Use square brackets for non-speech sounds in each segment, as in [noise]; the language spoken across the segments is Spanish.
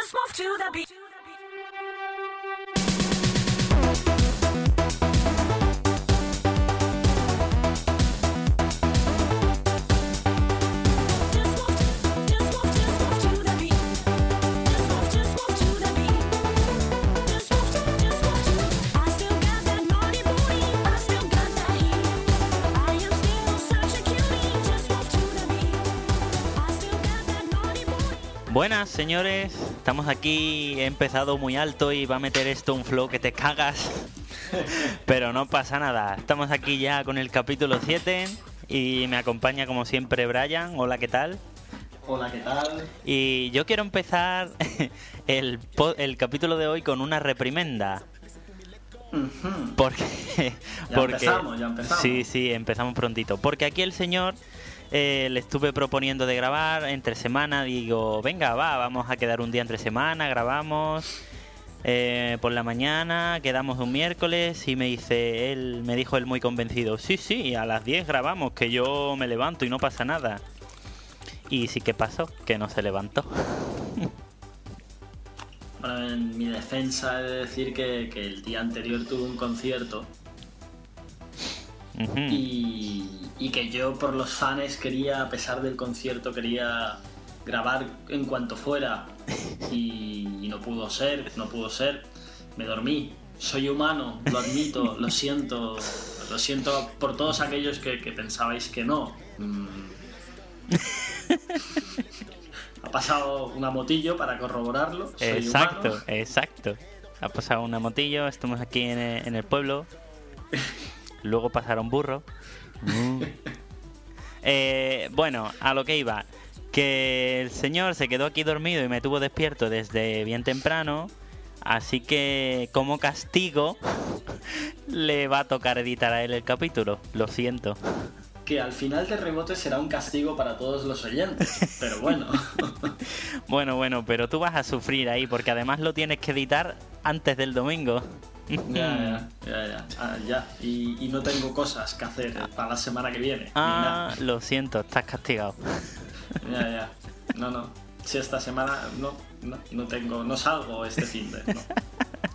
Just move to the beat. Buenas señores, estamos aquí, he empezado muy alto y va a meter esto un flow que te cagas, [laughs] pero no pasa nada, estamos aquí ya con el capítulo 7 y me acompaña como siempre Brian, hola, ¿qué tal? Hola, ¿qué tal? Y yo quiero empezar [laughs] el, el capítulo de hoy con una reprimenda. Porque, [laughs] Ya porque empezamos, ya empezamos. Sí, sí, empezamos prontito. Porque aquí el señor eh, le estuve proponiendo de grabar entre semana. Digo, venga, va, vamos a quedar un día entre semana, grabamos eh, por la mañana, quedamos un miércoles y me dice, él me dijo él muy convencido, sí, sí, a las 10 grabamos, que yo me levanto y no pasa nada. Y sí que pasó, que no se levantó. [laughs] Bueno, en mi defensa he de decir que, que el día anterior tuve un concierto Y, y que yo por los fans quería, a pesar del concierto, quería grabar en cuanto fuera [laughs] y, y no pudo ser, no pudo ser. Me dormí. Soy humano, lo admito, [laughs] lo siento, lo siento por todos aquellos que, que pensabais que no. Mm. [laughs] Ha pasado una motillo para corroborarlo. Soy Exacto, humano. exacto. Ha pasado una motillo, estamos aquí en el, en el pueblo. Luego pasaron burro. [laughs] Eh, bueno, a lo que iba. Que el señor se quedó aquí dormido y me tuvo despierto desde bien temprano. Así que como castigo [laughs] le va a tocar editar a él el capítulo. Lo siento. Que al final de rebote será un castigo para todos los oyentes. Pero bueno. [laughs] Bueno, bueno, pero tú vas a sufrir ahí porque además lo tienes que editar antes del domingo. [laughs] ya, ya, ya, ya. Ah, ya. Y, y no tengo cosas que hacer para la semana que viene. Ah, lo siento, estás castigado. [laughs] Ya, ya. No, no. Si esta semana no, no, no tengo, no salgo este fin de. No.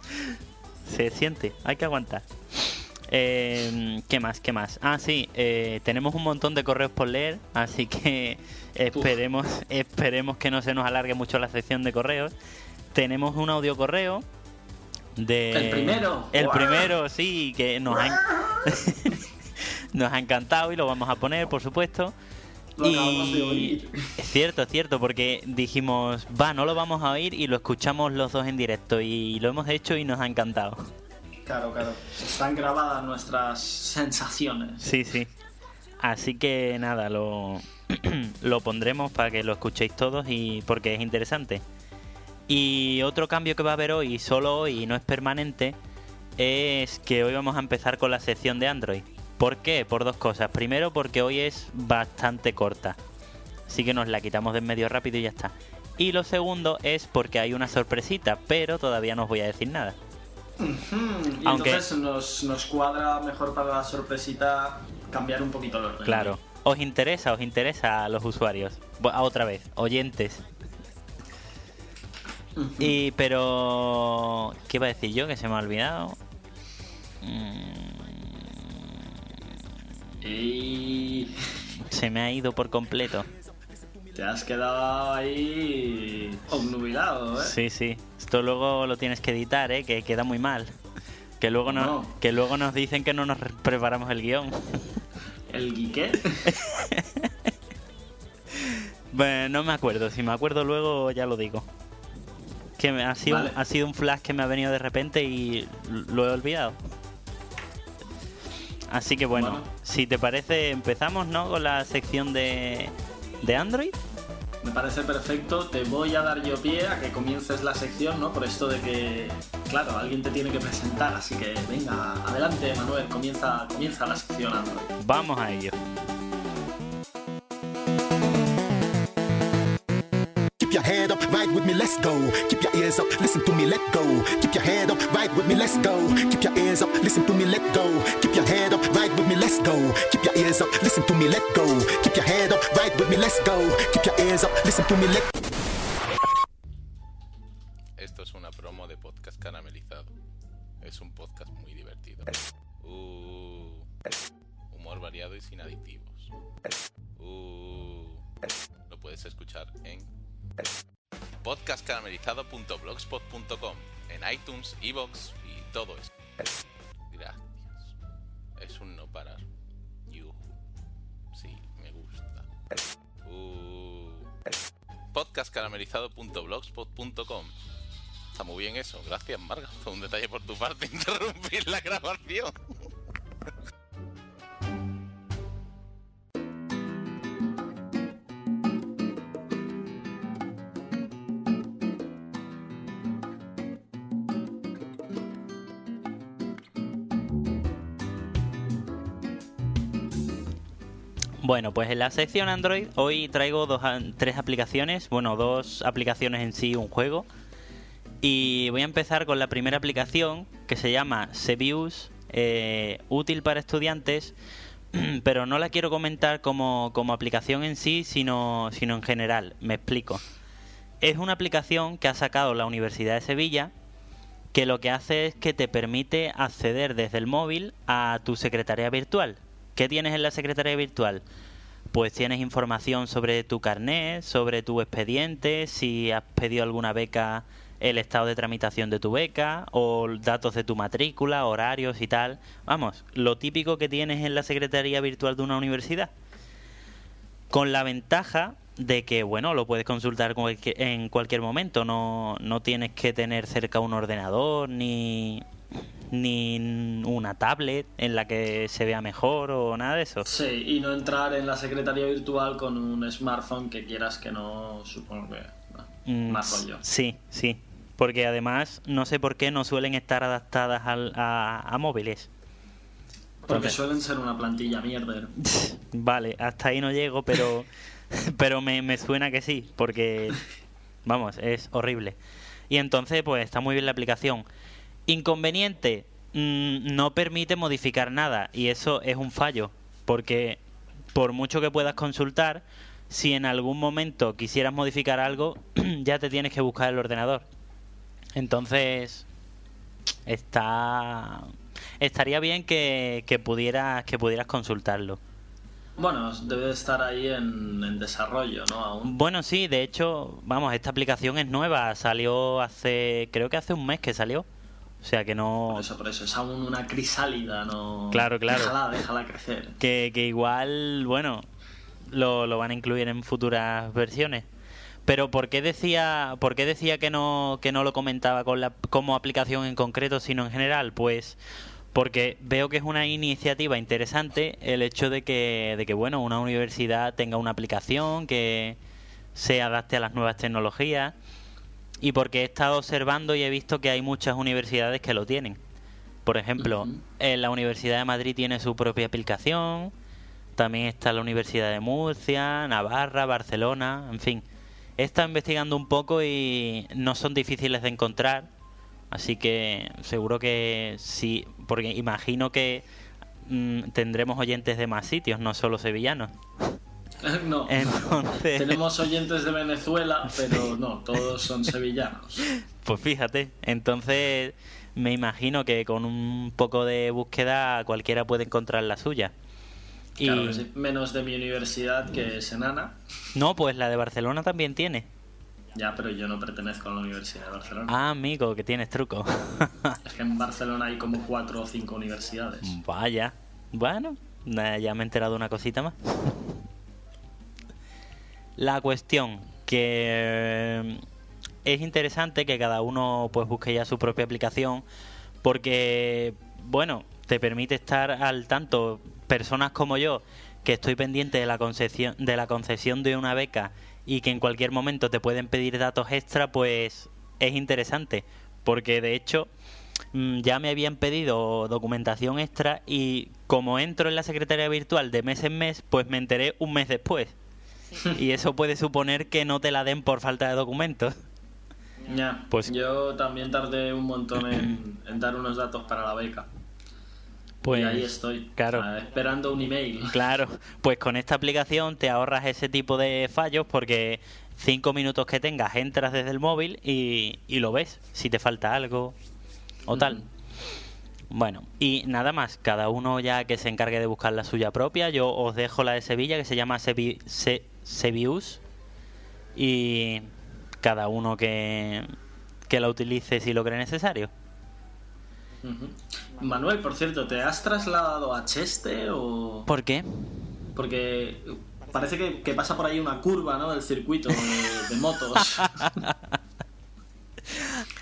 [laughs] Se siente, hay que aguantar. Eh, ¿Qué más? ¿Qué más? Ah, sí, eh, tenemos un montón de correos por leer, así que esperemos, esperemos que no se nos alargue mucho la sección de correos. Tenemos un audio correo de... ¿El primero? El primero, sí, que nos ha, [laughs] nos ha encantado y lo vamos a poner, por supuesto. Lo acabamos de Y oír. es cierto, es cierto, porque dijimos, va, no lo vamos a oír y lo escuchamos los dos en directo y lo hemos hecho y nos ha encantado. Claro, claro. Están grabadas nuestras sensaciones. Sí, sí. Así que nada, lo, [clears throat] lo pondremos para que lo escuchéis todos y porque es interesante. Y otro cambio que va a haber hoy, solo hoy y no es permanente, es que hoy vamos a empezar con la sección de Android. ¿Por qué? Por dos cosas. Primero porque hoy es bastante corta. Así que nos la quitamos de en medio rápido y ya está. Y lo segundo es porque hay una sorpresita, pero todavía no os voy a decir nada. Y Aunque- entonces nos, nos cuadra mejor para la sorpresita cambiar un poquito el orden. Claro. ¿Os interesa? ¿Os interesa a los usuarios? Otra vez, oyentes. Y pero ¿qué iba a decir yo que se me ha olvidado? Mm, Y [laughs] Se me ha ido por completo. te has quedado ahí obnubilado, ¿eh? Sí, sí. Esto luego lo tienes que editar, ¿eh? Que queda muy mal. Que luego, no, que luego nos dicen que no nos re- preparamos el guion. El guiqué. [laughs] Bueno, no me acuerdo. Si me acuerdo luego ya lo digo. Que me- ha, sido, Vale. ha sido un flash que me ha venido de repente y lo he olvidado. Así que bueno, Bueno. si te parece, empezamos, ¿no? Con la sección de, de Android. Me parece perfecto. Te voy a dar yo pie a que comiences la sección, ¿no? Por esto de que, claro, alguien te tiene que presentar. Así que venga, adelante, Manuel. Comienza, comienza la sección Android. Vamos a ello. Your head up, ride with me, let's go. Keep your ears up, listen to me, let go. Keep your head up, ride with me, let's go. Keep your ears up, listen to me, let go. Keep your head up, ride with me, let's go. Keep your ears up, listen to me, let go. Keep your head up, ride with me, let's go. Keep your ears up, listen to me, let esto es una promo de podcast caramelizado. Es un podcast muy divertido. Uh, humor variado y sin aditivos. Uh, lo puedes escuchar en podcastcaramelizado.blogspot.com, en iTunes, Evox y todo eso. Gracias. Es un no parar. Yuhu. Sí, me gusta. Uh, podcastcaramelizado.blogspot.com Está muy bien eso. Gracias, Marga. Fue un detalle por tu parte [laughs] interrumpir la grabación. Bueno, pues en la sección Android hoy traigo dos, tres aplicaciones, bueno, dos aplicaciones en sí, un juego. Y voy a empezar con la primera aplicación que se llama Sebius, eh, útil para estudiantes, [clears throat] pero no la quiero comentar como, como aplicación en sí, sino, sino en general. Me explico. Es una aplicación que ha sacado la Universidad de Sevilla que lo que hace es que te permite acceder desde el móvil a tu secretaría virtual. ¿Qué tienes en la secretaría virtual? Pues tienes información sobre tu carnet, sobre tu expediente, si has pedido alguna beca, el estado de tramitación de tu beca, o datos de tu matrícula, horarios y tal. Vamos, lo típico que tienes en la secretaría virtual de una universidad. Con la ventaja de que, bueno, lo puedes consultar en cualquier momento. No, no tienes que tener cerca un ordenador ni, ni una tablet en la que se vea mejor o nada de eso. Sí, y no entrar en la secretaría virtual con un smartphone que quieras que no, supongo que... no, Mm, más rollo. Sí, sí. Porque además no sé por qué no suelen estar adaptadas al- a, a móviles. Porque suelen ser una plantilla mierder. [laughs] Vale, hasta ahí no llego, pero, [laughs] pero me, me suena que sí, porque, vamos, es horrible. Y entonces, pues está muy bien la aplicación. Inconveniente, mm, no permite modificar nada, y eso es un fallo, porque por mucho que puedas consultar, si en algún momento quisieras modificar algo, [clears throat] ya te tienes que buscar el ordenador. Entonces, está estaría bien que, que pudieras que pudieras consultarlo. Bueno, debe de estar ahí en, en desarrollo, ¿no? Aún. Bueno, sí, de hecho, vamos, esta aplicación es nueva, salió hace, creo que hace un mes que salió. O sea que no, Por eso, por eso, es aún una crisálida, ¿no? Claro, claro. Déjala, déjala crecer. que, que igual, bueno, lo, lo van a incluir en futuras versiones. Pero ¿por qué decía, por qué decía que no, que no lo comentaba con la, como aplicación en concreto, sino en general? Pues porque veo que es una iniciativa interesante el hecho de que, de que bueno, una universidad tenga una aplicación que se adapte a las nuevas tecnologías y porque he estado observando y he visto que hay muchas universidades que lo tienen. Por ejemplo, eh, la Universidad de Madrid tiene su propia aplicación, también está la Universidad de Murcia, Navarra, Barcelona, en fin. He estado investigando un poco y no son difíciles de encontrar, así que seguro que sí, porque imagino que mm, tendremos oyentes de más sitios, no solo sevillanos. [laughs] no. Entonces, Tenemos oyentes de Venezuela, pero no, todos son [laughs] sevillanos. pues fíjate, entonces me imagino que con un poco de búsqueda cualquiera puede encontrar la suya. Claro sí. Menos de mi universidad, que es enana. no, pues la de Barcelona también tiene. Ya, pero yo no pertenezco a la Universidad de Barcelona. Ah, amigo, que tienes truco. [laughs] Es que en Barcelona hay como cuatro o cinco universidades. Vaya. Bueno, ya me he enterado de una cosita más. La cuestión que eh, es interesante que cada uno pues busque ya su propia aplicación porque bueno, te permite estar al tanto personas como yo que estoy pendiente de la concesión de la concesión de una beca y que en cualquier momento te pueden pedir datos extra, pues es interesante porque de hecho mm, ya me habían pedido documentación extra y como entro en la secretaría virtual de mes en mes, pues me enteré un mes después. [laughs] Y eso puede suponer que no te la den por falta de documentos. Ya, Pues- yo también tardé un montón en, [clears throat] en dar unos datos para la beca. Pues y ahí estoy, claro. esperando un email. [laughs] Claro, pues con esta aplicación te ahorras ese tipo de fallos porque cinco minutos que tengas, entras desde el móvil y, y lo ves, si te falta algo o tal. Bueno, y nada más, cada uno ya que se encargue de buscar la suya propia. Yo os dejo la de Sevilla que se llama Sevi- Se- Sevius y cada uno que, que la utilice si lo cree necesario. Manuel, por cierto, ¿te has trasladado a Cheste o...? ¿Por qué? Porque parece que, que pasa por ahí una curva, ¿no? Del circuito de, de motos. [laughs]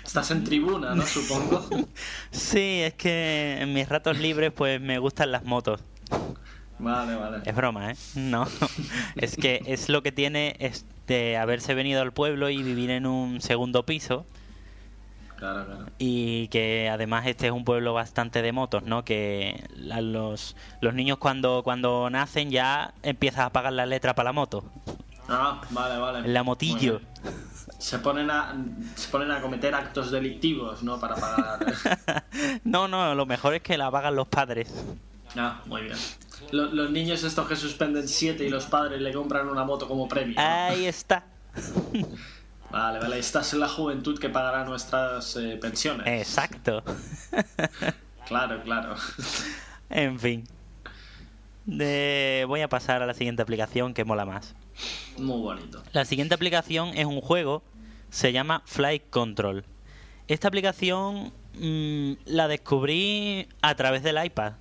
Estás en tribuna, ¿no? Supongo. Sí, es que en mis ratos libres pues me gustan las motos. Vale, vale. Es broma, ¿eh? No. [laughs] Es que es lo que tiene este haberse venido al pueblo y vivir en un segundo piso Claro, claro. y que además este es un pueblo bastante de motos, ¿no? Que los, los niños cuando, cuando nacen ya empiezas a pagar la letra para la moto. Ah, vale, vale. La motillo. Se ponen, a, se ponen a cometer actos delictivos, ¿no? Para pagar. [laughs] No, no, lo mejor es que la pagan los padres. Ah, muy bien. Lo- los niños estos que suspenden 7 y los padres le compran una moto como premio. ¿no? Ahí está. Vale, vale. Estás en la juventud que pagará nuestras eh, pensiones. Exacto. Claro, claro. En fin. De- Voy a pasar a la siguiente aplicación que mola más. Muy bonito. La siguiente aplicación es un juego, se llama Flight Control. Esta aplicación mm, la descubrí a través del iPad,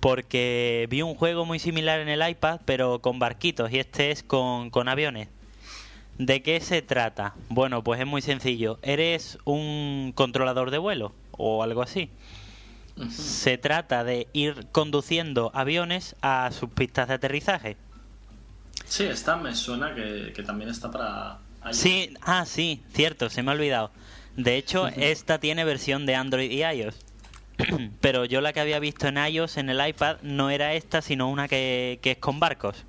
porque vi un juego muy similar en el iPad, pero con barquitos, y este es con, con aviones. ¿De qué se trata? Bueno, pues es muy sencillo. Eres un controlador de vuelo o algo así. Se trata de ir conduciendo aviones a sus pistas de aterrizaje. Sí, esta me suena que, que también está para... iOS. Sí, ah, sí, cierto, se me ha olvidado. De hecho, [laughs] esta tiene versión de Android y iOS. [coughs] Pero yo la que había visto en iOS, en el iPad, no era esta, sino una que, que es con barcos.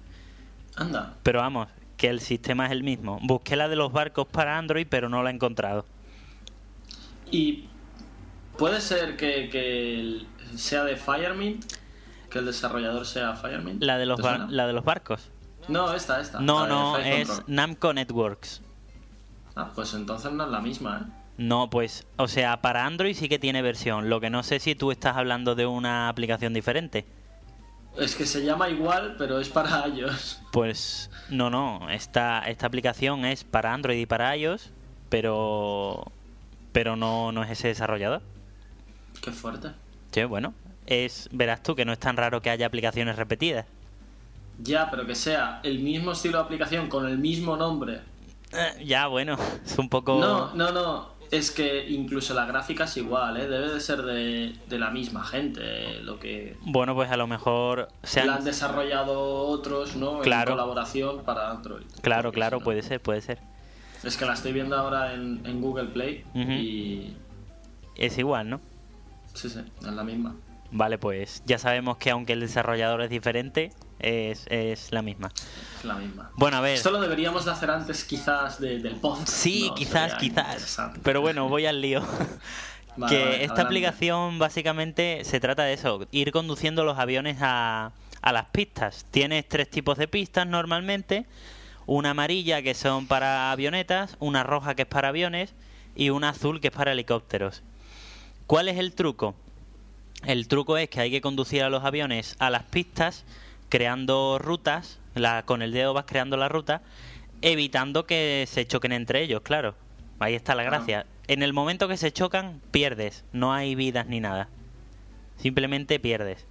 Anda. Pero vamos, que el sistema es el mismo. Busqué la de los barcos para Android, pero no la he encontrado. Y puede ser que, sea de Firemint, que el desarrollador sea Firemint. La de los, la de los barcos. No, esta, esta. No, no, es. Namco Networks. Ah, pues entonces no es la misma, ¿eh? No, pues, o sea, para Android sí que tiene versión. Lo que no sé si tú estás hablando de una aplicación diferente. Es que se llama igual, pero es para iOS. Pues no, no, esta, esta aplicación es para Android y para iOS, pero pero no, no es ese desarrollador. Qué fuerte. Sí, bueno, es verás tú que no es tan raro que haya aplicaciones repetidas. Ya, pero que sea el mismo estilo de aplicación con el mismo nombre. Eh, ya, bueno, [laughs] es un poco... No, no, no. Es que incluso la gráfica es igual, ¿eh? Debe de ser de, de la misma gente. eh, Lo que Bueno, pues a lo mejor se la han... han desarrollado otros, ¿no? Claro. En colaboración para Android. Claro, claro, puede ser, puede ser. Es que la estoy viendo ahora en, en Google Play y. Es igual, ¿no? Sí, sí, es la misma. Vale, pues ya sabemos que aunque el desarrollador es diferente, es, es la misma. Es la misma. Bueno, a ver... Esto lo deberíamos de hacer antes, quizás, de- del podcast. Sí, ¿no? quizás, quizás. Pero bueno, voy al lío. [laughs] [laughs] Vale, que vale, esta adelante. aplicación básicamente se trata de eso, ir conduciendo los aviones a, a las pistas. Tienes tres tipos de pistas normalmente. Una amarilla que son para avionetas, una roja que es para aviones y una azul que es para helicópteros. ¿Cuál es el truco? El truco es que hay que conducir a los aviones a las pistas creando rutas, la, con el dedo vas creando la ruta, evitando que se choquen entre ellos, claro. Ahí está la gracia. En el momento que se chocan, pierdes. No hay vidas ni nada. Simplemente pierdes.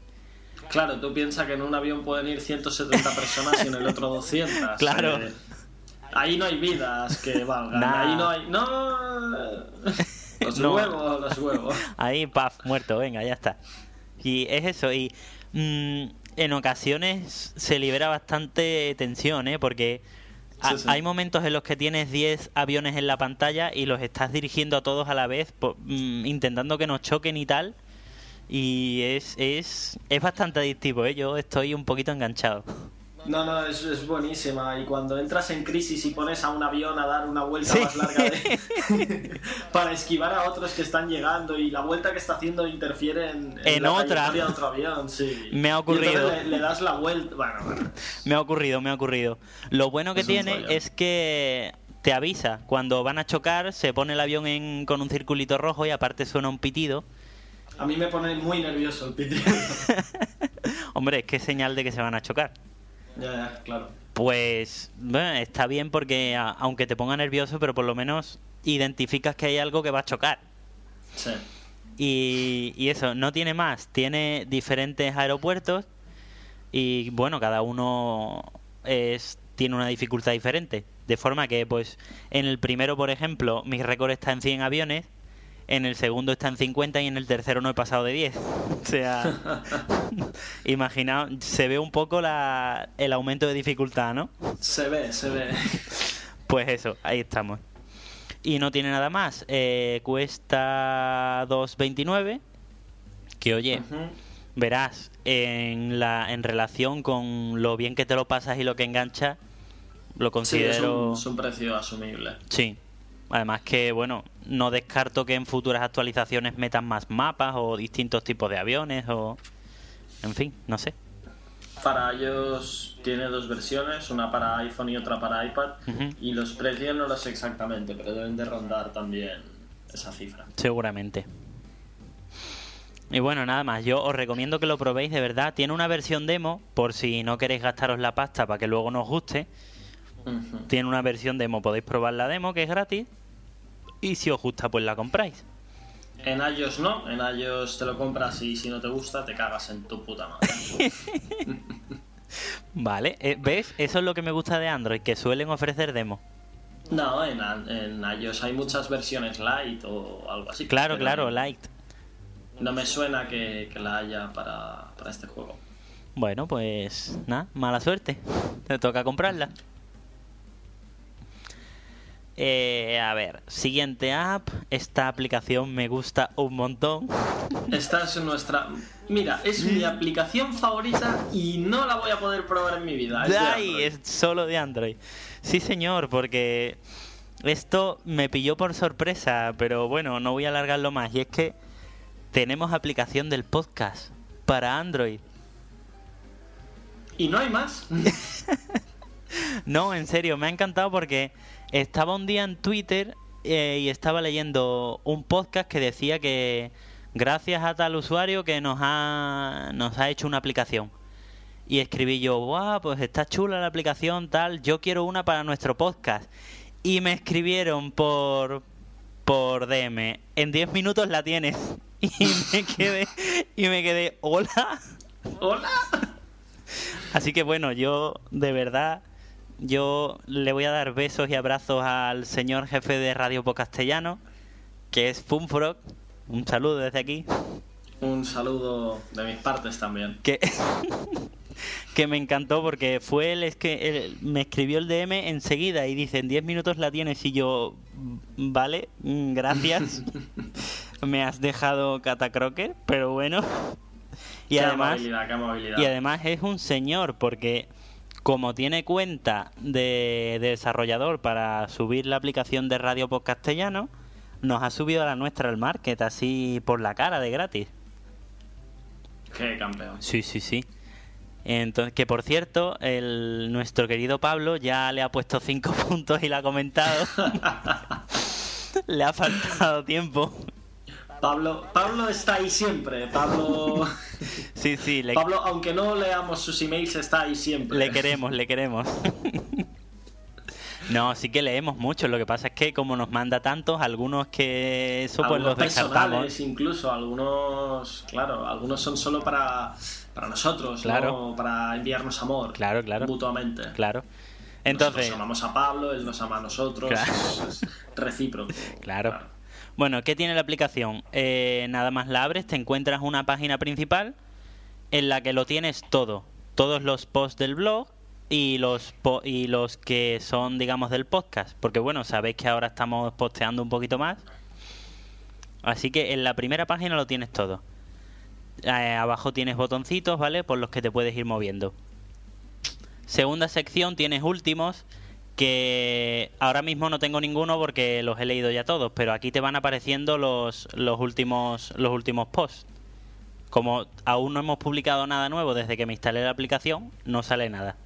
Claro, tú piensas que en un avión pueden ir 170 personas y en el otro 200. [laughs] Claro. Eh, ahí no hay vidas que valgan. Nah. Ahí no hay. ¡No! Los No. huevos, los huevos. Ahí, paf, muerto, venga, ya está. Y es eso, y mm, en ocasiones se libera bastante tensión, ¿eh? Porque ha- Sí, sí. hay momentos en los que tienes 10 aviones en la pantalla y los estás dirigiendo a todos a la vez, po- mm, intentando que no choquen y tal. Y es, es, es bastante adictivo, ¿eh? Yo estoy un poquito enganchado. No, no, es, es buenísima. Y cuando entras en crisis y pones a un avión a dar una vuelta Sí. más larga de- [laughs] para esquivar a otros que están llegando y la vuelta que está haciendo interfiere en, En la otra. de otro avión, sí. [laughs] Me ha ocurrido. Le, le das la vuelta. Bueno, bueno. Me ha ocurrido, me ha ocurrido. Lo bueno que Es tiene es que te avisa. Cuando van a chocar, se pone el avión en- con un circulito rojo y aparte suena un pitido. A mí me pone muy nervioso el pitido. [laughs] Hombre, es que señal de que se van a chocar. Ya, ya, claro. Pues bueno, está bien porque a- aunque te ponga nervioso, pero por lo menos identificas que hay algo que va a chocar. Sí. Y, y eso, no tiene más. Tiene diferentes aeropuertos y bueno, cada uno es, tiene una dificultad diferente. De forma que, pues, en el primero, por ejemplo, mi récord está en 100 aviones, en el segundo está en 50 y en el tercero no he pasado de 10. O sea, [laughs] imaginaos, se ve un poco la, el aumento de dificultad, ¿no? Se ve, se ve. Pues eso, ahí estamos. Y no tiene nada más. Eh, cuesta 2.29. Que oye, verás, en, la, en relación con lo bien que te lo pasas y lo que engancha, lo Sí, es considero... un, es un precio asumible. Sí. Además que, bueno, no descarto que en futuras actualizaciones metan más mapas o distintos tipos de aviones o... En fin, no sé. Para ellos tiene dos versiones, una para iPhone y otra para iPad. Y los precios no los sé exactamente, pero deben de rondar también esa cifra. Seguramente. Y bueno, nada más, yo os recomiendo que lo probéis de verdad. Tiene una versión demo, por si no queréis gastaros la pasta para que luego no os guste. Tiene una versión demo, podéis probar la demo, que es gratis. Y si os gusta, pues la compráis. En iOS no, en iOS te lo compras y si no te gusta te cagas en tu puta madre. [laughs] Vale, eh, ¿ves? Eso es lo que me gusta de Android, que suelen ofrecer demo. No, en, en iOS hay muchas versiones light o algo así. Claro, claro, light. No me suena que, que la haya para, para este juego. Bueno, pues nada, mala suerte. Te toca comprarla. Eh, a ver, siguiente app. Esta aplicación me gusta un montón. Esta es nuestra... Mira, es mi aplicación favorita y no la voy a poder probar en mi vida. Es Ay, es solo de Android. Sí, señor, porque esto me pilló por sorpresa, pero bueno, no voy a alargarlo más. Y es que tenemos aplicación del podcast para Android. ¿Y no hay más? [laughs] No, en serio, me ha encantado porque estaba un día en Twitter eh, y estaba leyendo un podcast que decía que gracias a tal usuario que nos ha, nos ha hecho una aplicación. Y escribí yo, guau, pues está chula la aplicación, tal, yo quiero una para nuestro podcast. Y me escribieron por, por DM, en 10 minutos la tienes. [laughs] Y me quedé, y me quedé, hola. ¿Hola? Así que bueno, yo de verdad, yo le voy a dar besos y abrazos al señor jefe de Radio Castellano, que es Funfrog. Un saludo desde aquí. Un saludo de mis partes también. Que, [laughs] que me encantó porque fue él es que él me escribió el DM enseguida y dice en 10 minutos la tienes y yo vale mm, gracias [laughs] [laughs] me has dejado catacroker pero bueno y qué además amabilidad, qué amabilidad. y además es un señor porque como tiene cuenta de, de desarrollador para subir la aplicación de Radio Post Castellano, nos ha subido a la nuestra al market así por la cara de gratis. Qué campeón. Sí, sí, sí. Entonces, que por cierto, el, nuestro querido Pablo ya le ha puesto cinco [laughs] puntos y le ha comentado. [laughs] [laughs] le ha faltado tiempo. Pablo, Pablo está ahí siempre. Pablo, [laughs] Sí, sí, le, Pablo, aunque no leamos sus emails, está ahí siempre. le queremos, le queremos. [laughs] No, sí que leemos mucho. Lo que pasa es que como nos manda tantos, algunos que eso pues los descartamos. personales incluso, algunos, claro, algunos son solo para, para nosotros, Claro. ¿no? para enviarnos amor Claro, claro. mutuamente. Claro. Nosotros Entonces, amamos a Pablo, él nos ama a nosotros, Claro. es, recíproco. [laughs] Claro. Bueno, ¿qué tiene la aplicación? Eh, nada más la abres, te encuentras una página principal en la que lo tienes todo. Todos los posts del blog y los, y los que son, digamos, del podcast. Porque bueno, sabéis que ahora estamos posteando un poquito más. Así que en la primera página lo tienes todo. Eh, abajo tienes botoncitos, ¿vale? Por los que te puedes ir moviendo. Segunda sección tienes últimos, que ahora mismo no tengo ninguno porque los he leído ya todos, pero aquí te van apareciendo los, los últimos los últimos posts. Como aún no hemos publicado nada nuevo desde que me instalé la aplicación, no sale nada.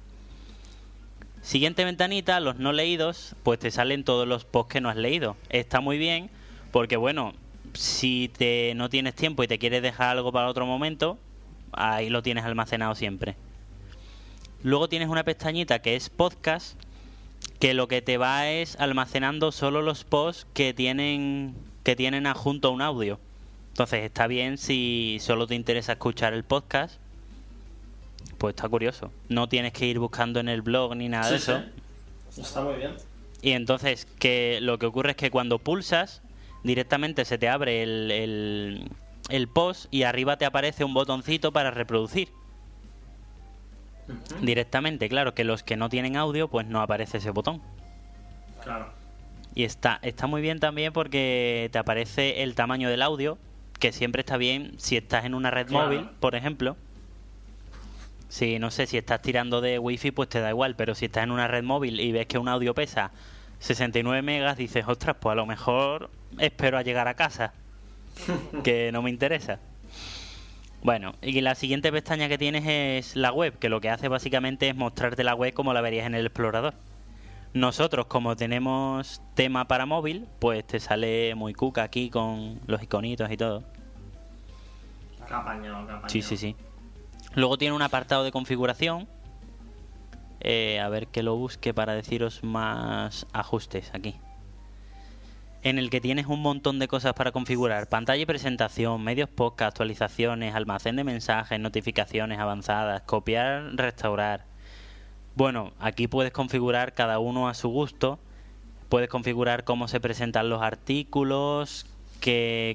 Siguiente ventanita, los no leídos, pues te salen todos los posts que no has leído. Está muy bien porque bueno, si te no tienes tiempo y te quieres dejar algo para otro momento, ahí lo tienes almacenado siempre. Luego tienes una pestañita que es podcast, que lo que te va es almacenando solo los posts que tienen que tienen adjunto un audio. Entonces está bien si solo te interesa escuchar el podcast, pues está curioso. No tienes que ir buscando en el blog ni nada de eso. sí. Está muy bien. Y entonces que lo que ocurre es que cuando pulsas, directamente se te abre el, el, el post y arriba te aparece un botoncito para reproducir. Directamente, claro, que los que no tienen audio, pues no aparece ese botón. Claro. Y está, está muy bien también porque te aparece el tamaño del audio, que siempre está bien si estás en una red Claro. móvil, por ejemplo. Si no sé, si estás tirando de wifi, pues te da igual, pero si estás en una red móvil y ves que un audio pesa 69 megas, dices, ostras, pues a lo mejor espero a llegar a casa, [laughs] que no me interesa. Bueno, y la siguiente pestaña que tienes es la web, que lo que hace básicamente es mostrarte la web como la verías en el explorador. Nosotros, como tenemos tema para móvil, pues te sale muy cuca aquí con los iconitos y todo. Qué apañado. Sí, sí, sí. Luego tiene un apartado de configuración. Eh, a ver que lo busque para deciros más ajustes aquí. En el que tienes un montón de cosas para configurar. Pantalla y presentación, medios podcast, actualizaciones, almacén de mensajes, notificaciones avanzadas, copiar, restaurar. Bueno, aquí puedes configurar cada uno a su gusto. Puedes configurar cómo se presentan los artículos,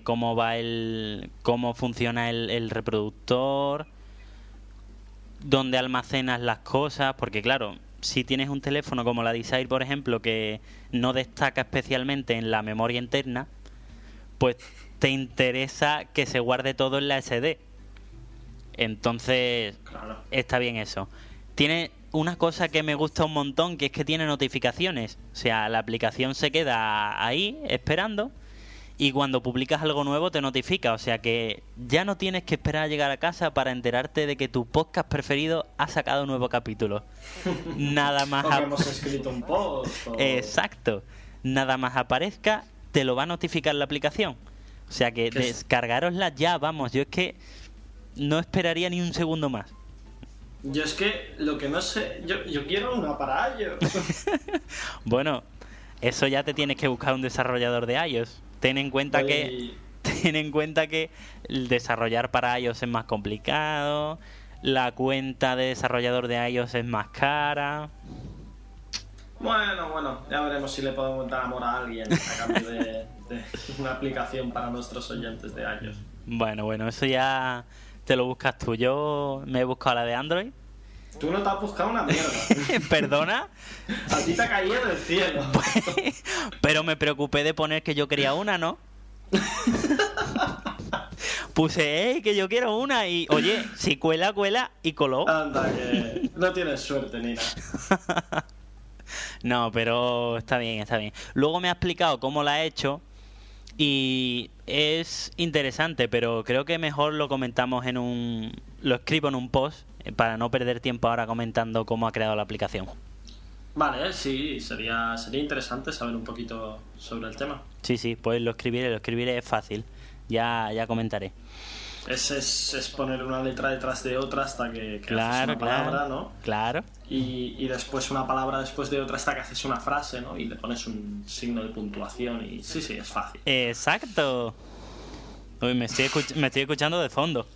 cómo va el cómo funciona el, el reproductor, dónde almacenas las cosas, porque claro, si tienes un teléfono como la Desire, por ejemplo, que no destaca especialmente en la memoria interna, pues te interesa que se guarde todo en la SD. Entonces, Claro. está bien eso. Tiene una cosa que me gusta un montón, que es que tiene notificaciones. O sea, la aplicación se queda ahí esperando y cuando publicas algo nuevo te notifica. O sea que ya no tienes que esperar a llegar a casa para enterarte de que tu podcast preferido ha sacado un nuevo capítulo. [laughs] Nada más... O que ap- hemos escrito un post. o- Exacto. Nada más aparezca, te lo va a notificar la aplicación. O sea que Que es- descargarosla ya, vamos. Yo es que no esperaría ni un segundo más. Yo es que lo que no sé. Yo, yo quiero una para ellos. [laughs] Bueno, eso ya te tienes que buscar un desarrollador de iOS. Ten en cuenta que [laughs] ten en cuenta que el desarrollar para iOS es más complicado, la cuenta de desarrollador de iOS es más cara. Bueno, bueno, ya veremos si le podemos dar amor a alguien a cambio de, de una aplicación para nuestros oyentes de años. Bueno, bueno, eso ya te lo buscas tú. Yo me he buscado la de Android. Tú no te has buscado una mierda. [laughs] Perdona, A ti te ha caído del cielo. [laughs] pero me preocupé de poner que yo quería una, ¿no? [laughs] Puse, hey, que yo quiero una y, oye, si cuela, cuela y coló. Anda, que no tienes suerte, Nina. No, pero está bien, está bien. Luego me ha explicado cómo la ha hecho y es interesante, pero creo que mejor lo comentamos en un... Lo escribo en un post para no perder tiempo ahora comentando cómo ha creado la aplicación. Vale, sí, sería, sería interesante saber un poquito sobre el tema. Sí, sí, pues lo escribiré, lo escribiré es fácil. Ya, ya comentaré. Es, es, es poner una letra detrás de otra hasta que, que haces Claro, una palabra, claro. ¿no? Claro. Y, y después una palabra después de otra hasta que haces una frase, ¿no? Y le pones un signo de puntuación y sí, sí, es fácil. Exacto. Uy, me estoy, me estoy escuchando de fondo.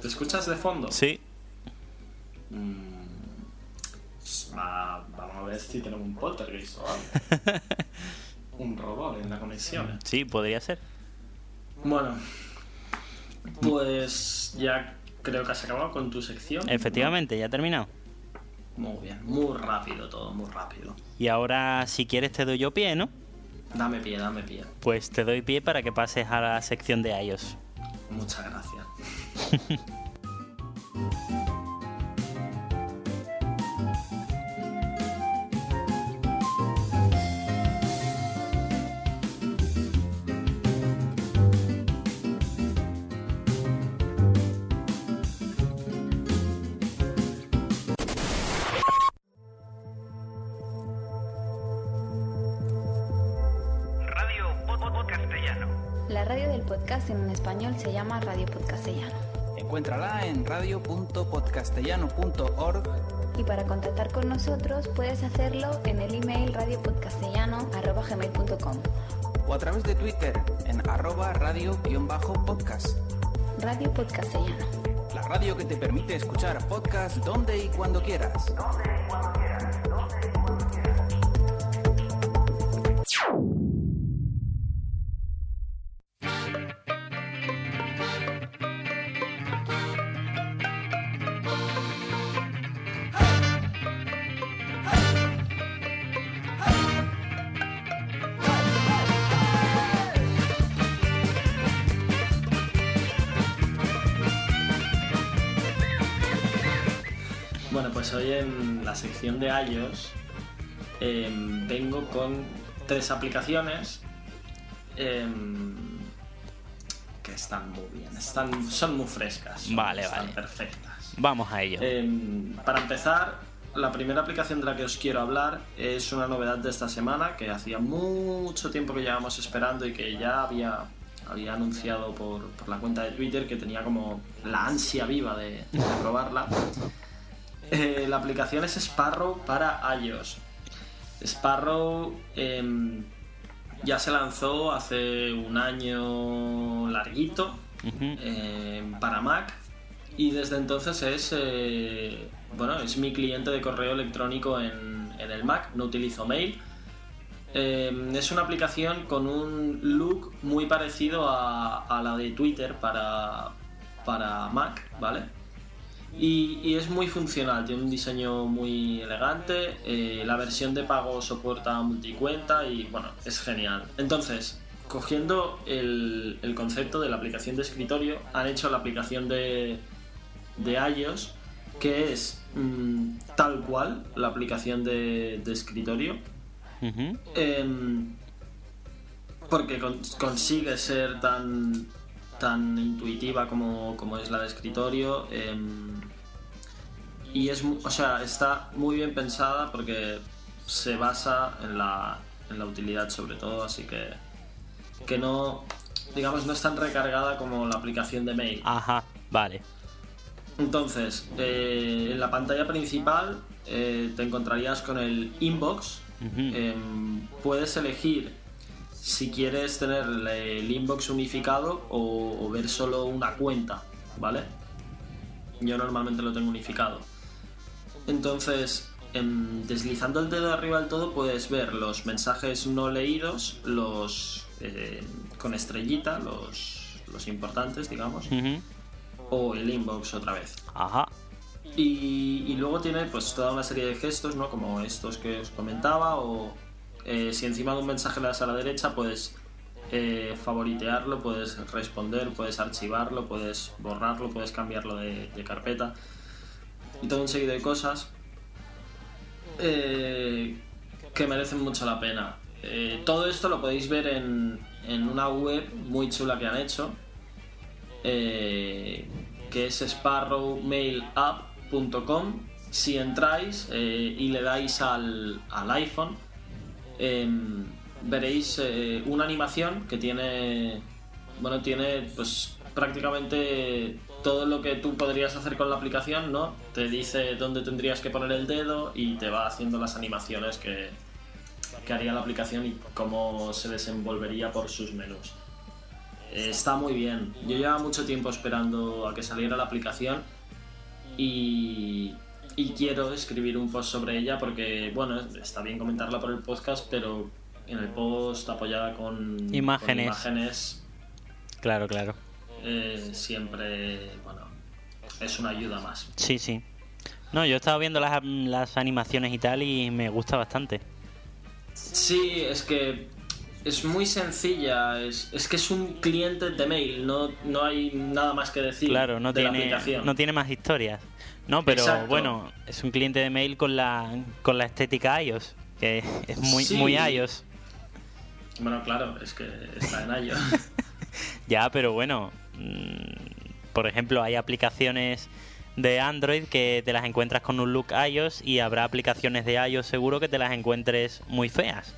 ¿Te escuchas de fondo? Sí. Mm, va- vamos a ver si tenemos un poltergeist o algo. [laughs] un robot en la conexión. Sí, podría ser. Bueno, pues ya creo que has acabado con tu sección. Efectivamente, ya he terminado. Muy bien, muy rápido todo, muy rápido. Y ahora, si quieres, te doy yo pie, ¿no? Dame pie, dame pie. Pues te doy pie para que pases a la sección de iOS. Muchas gracias. [laughs] podcast en español se llama Radio Podcastellano. Encuéntrala en radio.podcastellano.org Y para contactar con nosotros puedes hacerlo en el email radiopodcastellano.gmail.com o a través de Twitter en arroba radio-podcast. Radio Podcastellano. La radio que te permite escuchar podcast donde y cuando quieras. Bueno, pues hoy en la sección de iOS em, vengo con tres aplicaciones em, que están muy bien, están, son muy frescas, son- Vale, están vale. perfectas. Vamos a ello. Em, para empezar, la primera aplicación de la que os quiero hablar es una novedad de esta semana que hacía mucho tiempo que llevábamos esperando y que ya había, había anunciado por, por la cuenta de Twitter que tenía como la ansia viva de, de probarla. Eh, la aplicación es Sparrow para iOS. Sparrow em, ya se lanzó hace un año larguito eh, para Mac y desde entonces es eh, bueno es mi cliente de correo electrónico en, en el Mac no utilizo mail. Eh, es una aplicación con un look muy parecido a, a la de Twitter para, para Mac vale y, y es muy funcional, tiene un diseño muy elegante, eh, la versión de pago soporta multicuenta y bueno, es genial. Entonces, cogiendo el, el concepto de la aplicación de escritorio, han hecho la aplicación de, de iOS, que es mm, tal cual la aplicación de, de escritorio. Em, porque con- consigue ser tan, tan intuitiva como, como es la de escritorio. em, y es, o sea, está muy bien pensada porque se basa en la, en la utilidad sobre todo, así que, que no, digamos, no es tan recargada como la aplicación de mail. Ajá, vale. Entonces, eh, en la pantalla principal eh, te encontrarías con el inbox. Em, puedes elegir si quieres tener el inbox unificado o, o ver solo una cuenta, ¿vale? Yo normalmente lo tengo unificado. Entonces, em, deslizando el dedo arriba del todo puedes ver los mensajes no leídos, los eh, con estrellita, los, los importantes, digamos, o el inbox otra vez. Ajá. Y, y luego tiene pues toda una serie de gestos, ¿no? Como estos que os comentaba, o eh, si encima de un mensaje le das a la derecha, puedes eh, favoritearlo, puedes responder, puedes archivarlo, puedes borrarlo, puedes cambiarlo de, de carpeta y todo un seguido de cosas eh, que merecen mucho la pena. Eh, todo esto lo podéis ver en, en una web muy chula que han hecho, eh, que es sparrowmailapp.com. Si entráis eh, y le dais al, al iPhone, em, veréis una animación que tiene, bueno, tiene pues prácticamente todo lo que tú podrías hacer con la aplicación, ¿no? Te dice dónde tendrías que poner el dedo y te va haciendo las animaciones que, que haría la aplicación y cómo se desenvolvería por sus menús. Está muy bien. Yo llevaba mucho tiempo esperando a que saliera la aplicación y, y quiero escribir un post sobre ella porque, bueno, está bien comentarla por el podcast, pero en el post apoyada con con Imágenes. imágenes Claro, claro. Eh, siempre, bueno, es una ayuda más. Sí, sí. No, yo he estado viendo las, las animaciones y tal y me gusta bastante. Sí, es que es muy sencilla, es, es que es un cliente de mail, no, no hay nada más que decir Claro, no de la tiene, aplicación. no tiene más historias. No, pero Exacto. bueno, es un cliente de mail con la, con la estética iOS, que [laughs] es muy, Sí. muy iOS. Bueno, claro, es que está en iOS. [laughs] Ya, pero bueno, por ejemplo, hay aplicaciones de Android que te las encuentras con un look iOS y habrá aplicaciones de iOS seguro que te las encuentres muy feas.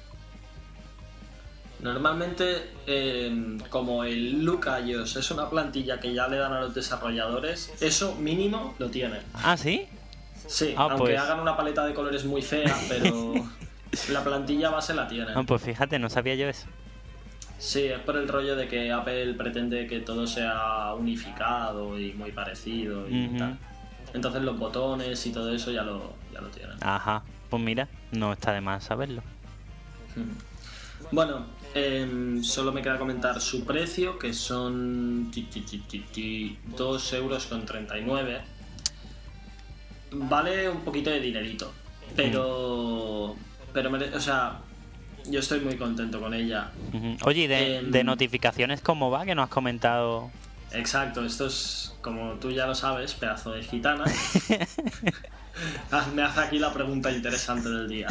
Normalmente, eh, como el LookIOS es una plantilla que ya le dan a los desarrolladores, eso mínimo lo tiene. Ah, ¿sí? Sí, Ah, aunque pues. hagan una paleta de colores muy fea, pero [laughs] la plantilla base la tienen. Ah, pues fíjate, no sabía yo eso. Sí, es por el rollo de que Apple pretende que todo sea unificado y muy parecido y tal. Entonces los botones y todo eso ya lo, ya lo tienen. Ajá, pues mira, no está de más saberlo. Bueno, em, solo me queda comentar su precio, que son ti, ti, ti, ti, ti, 2 euros con 39. Vale un poquito de dinerito, pero... Pero, o sea, yo estoy muy contento con ella. Oye, ¿y de, Em. de notificaciones cómo va? Que no has comentado. Exacto, esto es, como tú ya lo sabes, pedazo de gitana. [laughs] Ah, Me hace aquí la pregunta interesante del día.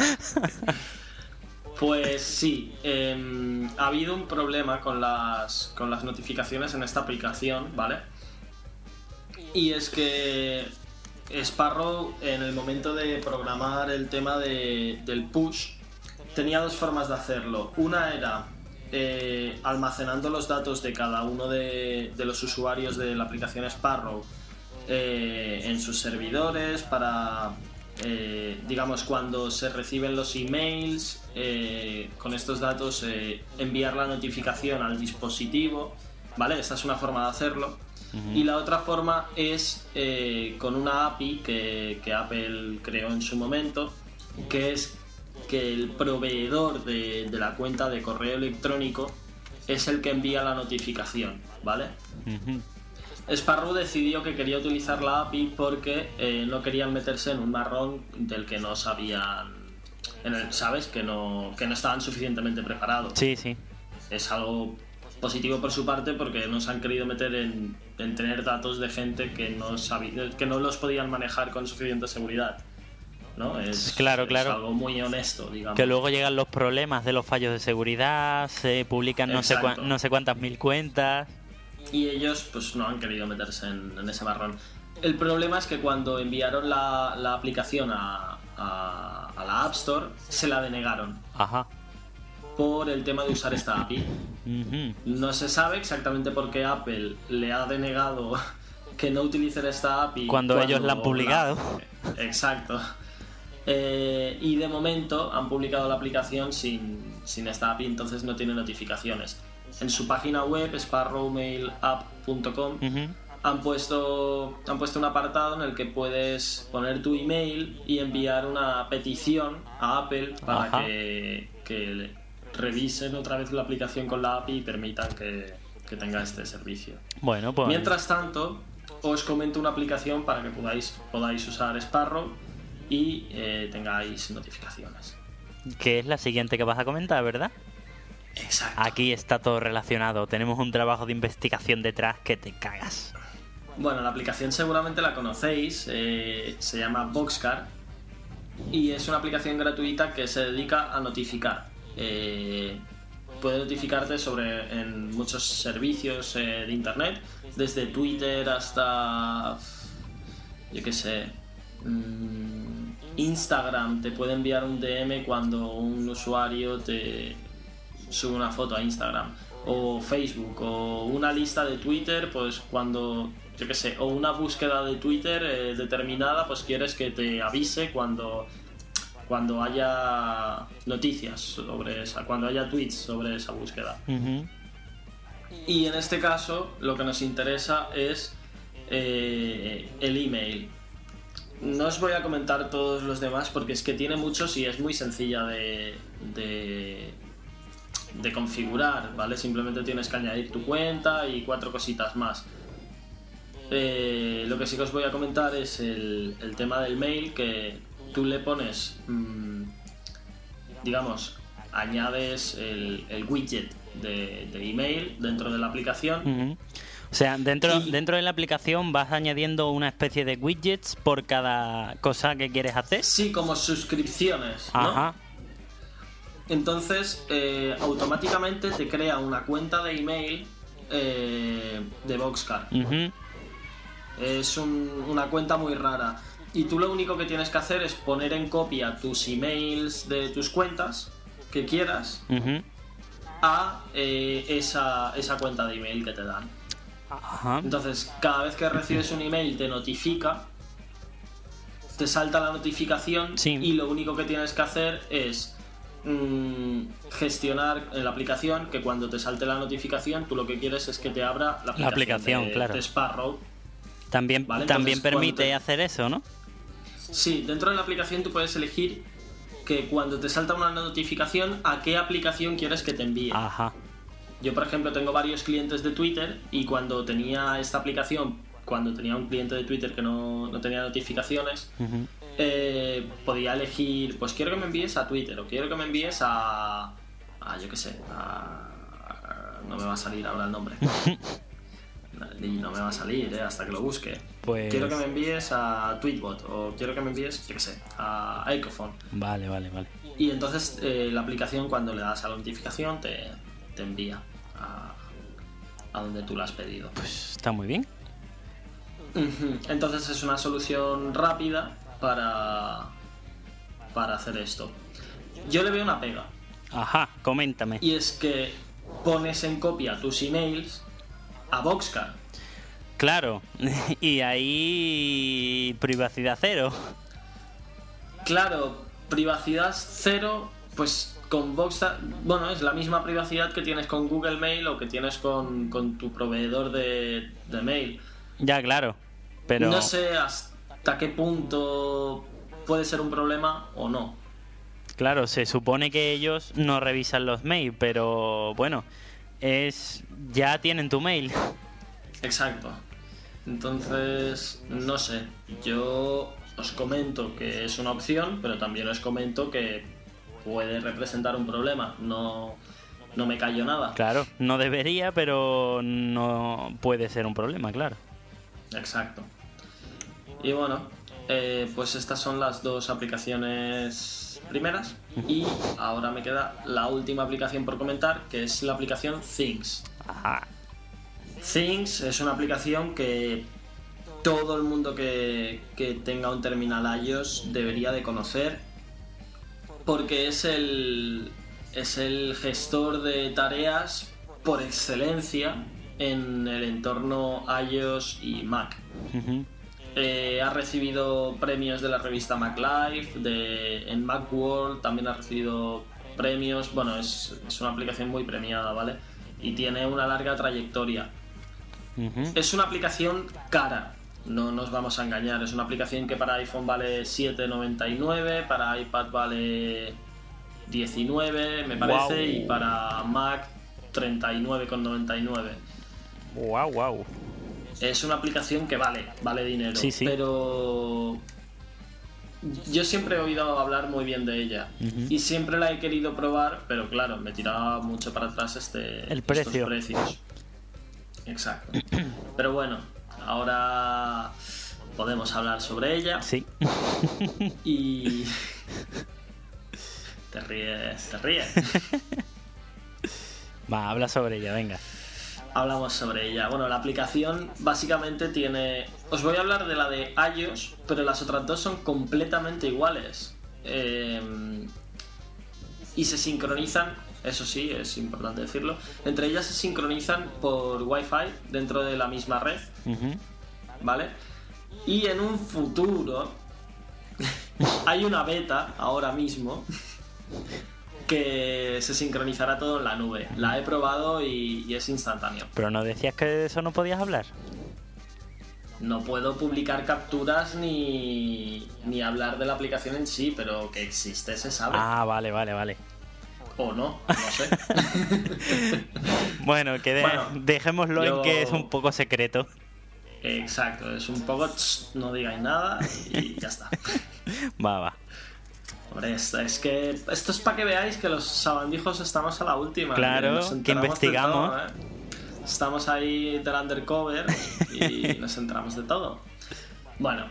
Pues sí, em, ha habido un problema con las, con las notificaciones en esta aplicación, ¿vale? Y es que Sparrow, en el momento de programar el tema de- del push, tenía dos formas de hacerlo. Una era eh, almacenando los datos de cada uno de, de los usuarios de la aplicación Sparrow eh, en sus servidores para, eh, digamos, cuando se reciben los emails, con estos datos enviar la notificación al dispositivo, ¿vale? Esta es una forma de hacerlo. Y la otra forma es con una API que, que Apple creó en su momento, que es que el proveedor de, de la cuenta de correo electrónico es el que envía la notificación, ¿vale? Sparrow decidió que quería utilizar la API porque eh, no querían meterse en un marrón del que no sabían, en el- ¿sabes? Que no, que no estaban suficientemente preparados. Sí, sí. Es algo positivo por su parte porque no se han querido meter en, en tener datos de gente que no, sabía, que no los podían manejar con suficiente seguridad. ¿No? Es, Claro, es claro. algo muy honesto, digamos. Que luego llegan los problemas de los fallos de seguridad, se publican no sé, no cuántas mil cuentas. y ellos pues no han querido meterse en, en ese marrón. El problema es que cuando enviaron la, la aplicación a, a- a la App Store, se la denegaron Ajá. por el tema de usar esta API. No se sabe exactamente por qué Apple le ha denegado [laughs] que no utilicen esta API. Cuando ellos la han publicado. Exacto. Eh, y de momento han publicado la aplicación sin, sin esta API, entonces no tiene notificaciones. En su página web, sparrowmailapp.com, Ujú. han puesto, han puesto un apartado en el que puedes poner tu email y enviar una petición a Apple para Ajá. que, que revisen otra vez la aplicación con la API y permitan que, que tenga este servicio. Bueno, pues. Mientras tanto, os comento una aplicación para que podáis, podáis usar Sparrow y eh, tengáis notificaciones. Que es la siguiente que vas a comentar, ¿verdad? Exacto. Aquí está todo relacionado. Tenemos un trabajo de investigación detrás que te cagas. Bueno, la aplicación seguramente la conocéis, eh, se llama Boxcar y es una aplicación gratuita que se dedica a notificar. Eh, puede notificarte sobre en muchos servicios eh, de internet, desde Twitter hasta, yo qué sé, mm, Instagram. Te puede enviar un DM cuando un usuario te sube una foto a Instagram o Facebook o una lista de Twitter, pues cuando yo qué sé, o una búsqueda de Twitter eh, determinada, pues quieres que te avise cuando cuando haya noticias sobre esa, cuando haya tweets sobre esa búsqueda. Y en este caso lo que nos interesa es eh, el email. No os voy a comentar todos los demás porque es que tiene muchos y es muy sencilla de, de, de configurar, ¿vale? Simplemente tienes que añadir tu cuenta y cuatro cositas más. Eh, lo que sí que os voy a comentar es el, tema del mail que tú le pones, mm, digamos, añades el, el widget de, email dentro de la aplicación. O sea, dentro, Y- dentro de la aplicación vas añadiendo una especie de widgets por cada cosa que quieres hacer. Sí, como suscripciones. ¿no? Ajá. Entonces, eh, automáticamente te crea una cuenta de email eh, de Boxcar. Ujú. Es un- una cuenta muy rara. Y tú lo único que tienes que hacer es poner en copia tus emails de tus cuentas que quieras a eh, esa, esa cuenta de email que te dan. Ajá. Entonces, cada vez que recibes un email te notifica, te salta la notificación Sí. y lo único que tienes que hacer es mm, gestionar en la aplicación que cuando te salte la notificación tú lo que quieres es que te abra la aplicación, aplicación, de, claro. de Sparrow. También, Vale, también entonces, permite te- hacer eso, ¿no? Sí, dentro de la aplicación tú puedes elegir que cuando te salta una notificación a qué aplicación quieres que te envíe. Ajá. Yo, por ejemplo, tengo varios clientes de Twitter y cuando tenía esta aplicación, cuando tenía un cliente de Twitter que no, no tenía notificaciones, eh, podía elegir, pues quiero que me envíes a Twitter o quiero que me envíes a... a yo qué sé, a, a- no me va a salir ahora el nombre. [laughs] No me va a salir, eh, hasta que lo busque. Pues- Quiero que me envíes a Tweetbot o quiero que me envíes, yo qué sé, a Ecophone. Vale, vale, vale. Y entonces eh, la aplicación cuando le das a la notificación te, te envía a, a donde tú la has pedido. Pues está muy bien. Entonces es una solución rápida para, para hacer esto. Yo le veo una pega. Ajá, coméntame. Y es que pones en copia tus emails a Boxcar. Claro. [laughs] y ahí privacidad cero. Claro, privacidad cero, pues con Boxcar, bueno, es la misma privacidad que tienes con Google Mail o que tienes con, con tu proveedor de, de mail. Ya, claro. Pero No sé hasta qué punto puede ser un problema o no. claro, se supone que ellos no revisan los mails, pero bueno, es ya tienen tu mail. Exacto. Entonces, no sé. Yo os comento que es una opción, pero también os comento que puede representar un problema. No, no me callo nada. Claro, no debería, pero no puede ser un problema, claro. Exacto. Y bueno, eh, pues estas son las dos aplicaciones primeras. Y ahora me queda la última aplicación por comentar, que es la aplicación Things. Ajá. Things es una aplicación que todo el mundo que, que tenga un terminal iOS debería de conocer porque es el, es el gestor de tareas por excelencia en el entorno iOS y Mac. Eh, ha recibido premios de la revista MacLife, de, en Macworld también ha recibido premios. Bueno, es, es una aplicación muy premiada, ¿vale? Y tiene una larga trayectoria. Es una aplicación cara, no nos vamos a engañar. Es una aplicación que para iPhone vale 7,99, para iPad vale 19, me parece, y para Mac 39,99. Wow, wow. Es una aplicación que vale, vale dinero. Sí, sí. Pero yo siempre he oído hablar muy bien de ella. Y siempre la he querido probar, pero claro, me tiraba mucho para atrás este, El estos precio. precios. Exacto. Pero bueno, ahora podemos hablar sobre ella. Sí. Y. [laughs] Te ríes, te ríes. [laughs] Va, habla sobre ella, venga. Hablamos sobre ella. Bueno, la aplicación básicamente tiene. Os voy a hablar de la de iOS, pero las otras dos son completamente iguales. Eh, Y se sincronizan, eso sí, es importante decirlo. Entre ellas se sincronizan por Wi-Fi dentro de la misma red. ¿vale? Y en un futuro [laughs] hay una beta ahora mismo que se sincronizará todo en la nube. La he probado y, y es instantáneo. Pero no decías que de eso no podías hablar. No puedo publicar capturas ni, ni hablar de la aplicación en sí, pero que existe se sabe. Ah, vale, vale, vale. O no, no sé. [laughs] Bueno, que de- Bueno, dejémoslo yo- en que es un poco secreto. Exacto, es un poco... tss, no digáis nada y ya está. [laughs] Va, va. Hombre, esto, es que esto es para que veáis que los sabandijos estamos a la última. Claro, que investigamos. todo, ¿eh? Estamos ahí del undercover y nos enteramos de todo. Bueno,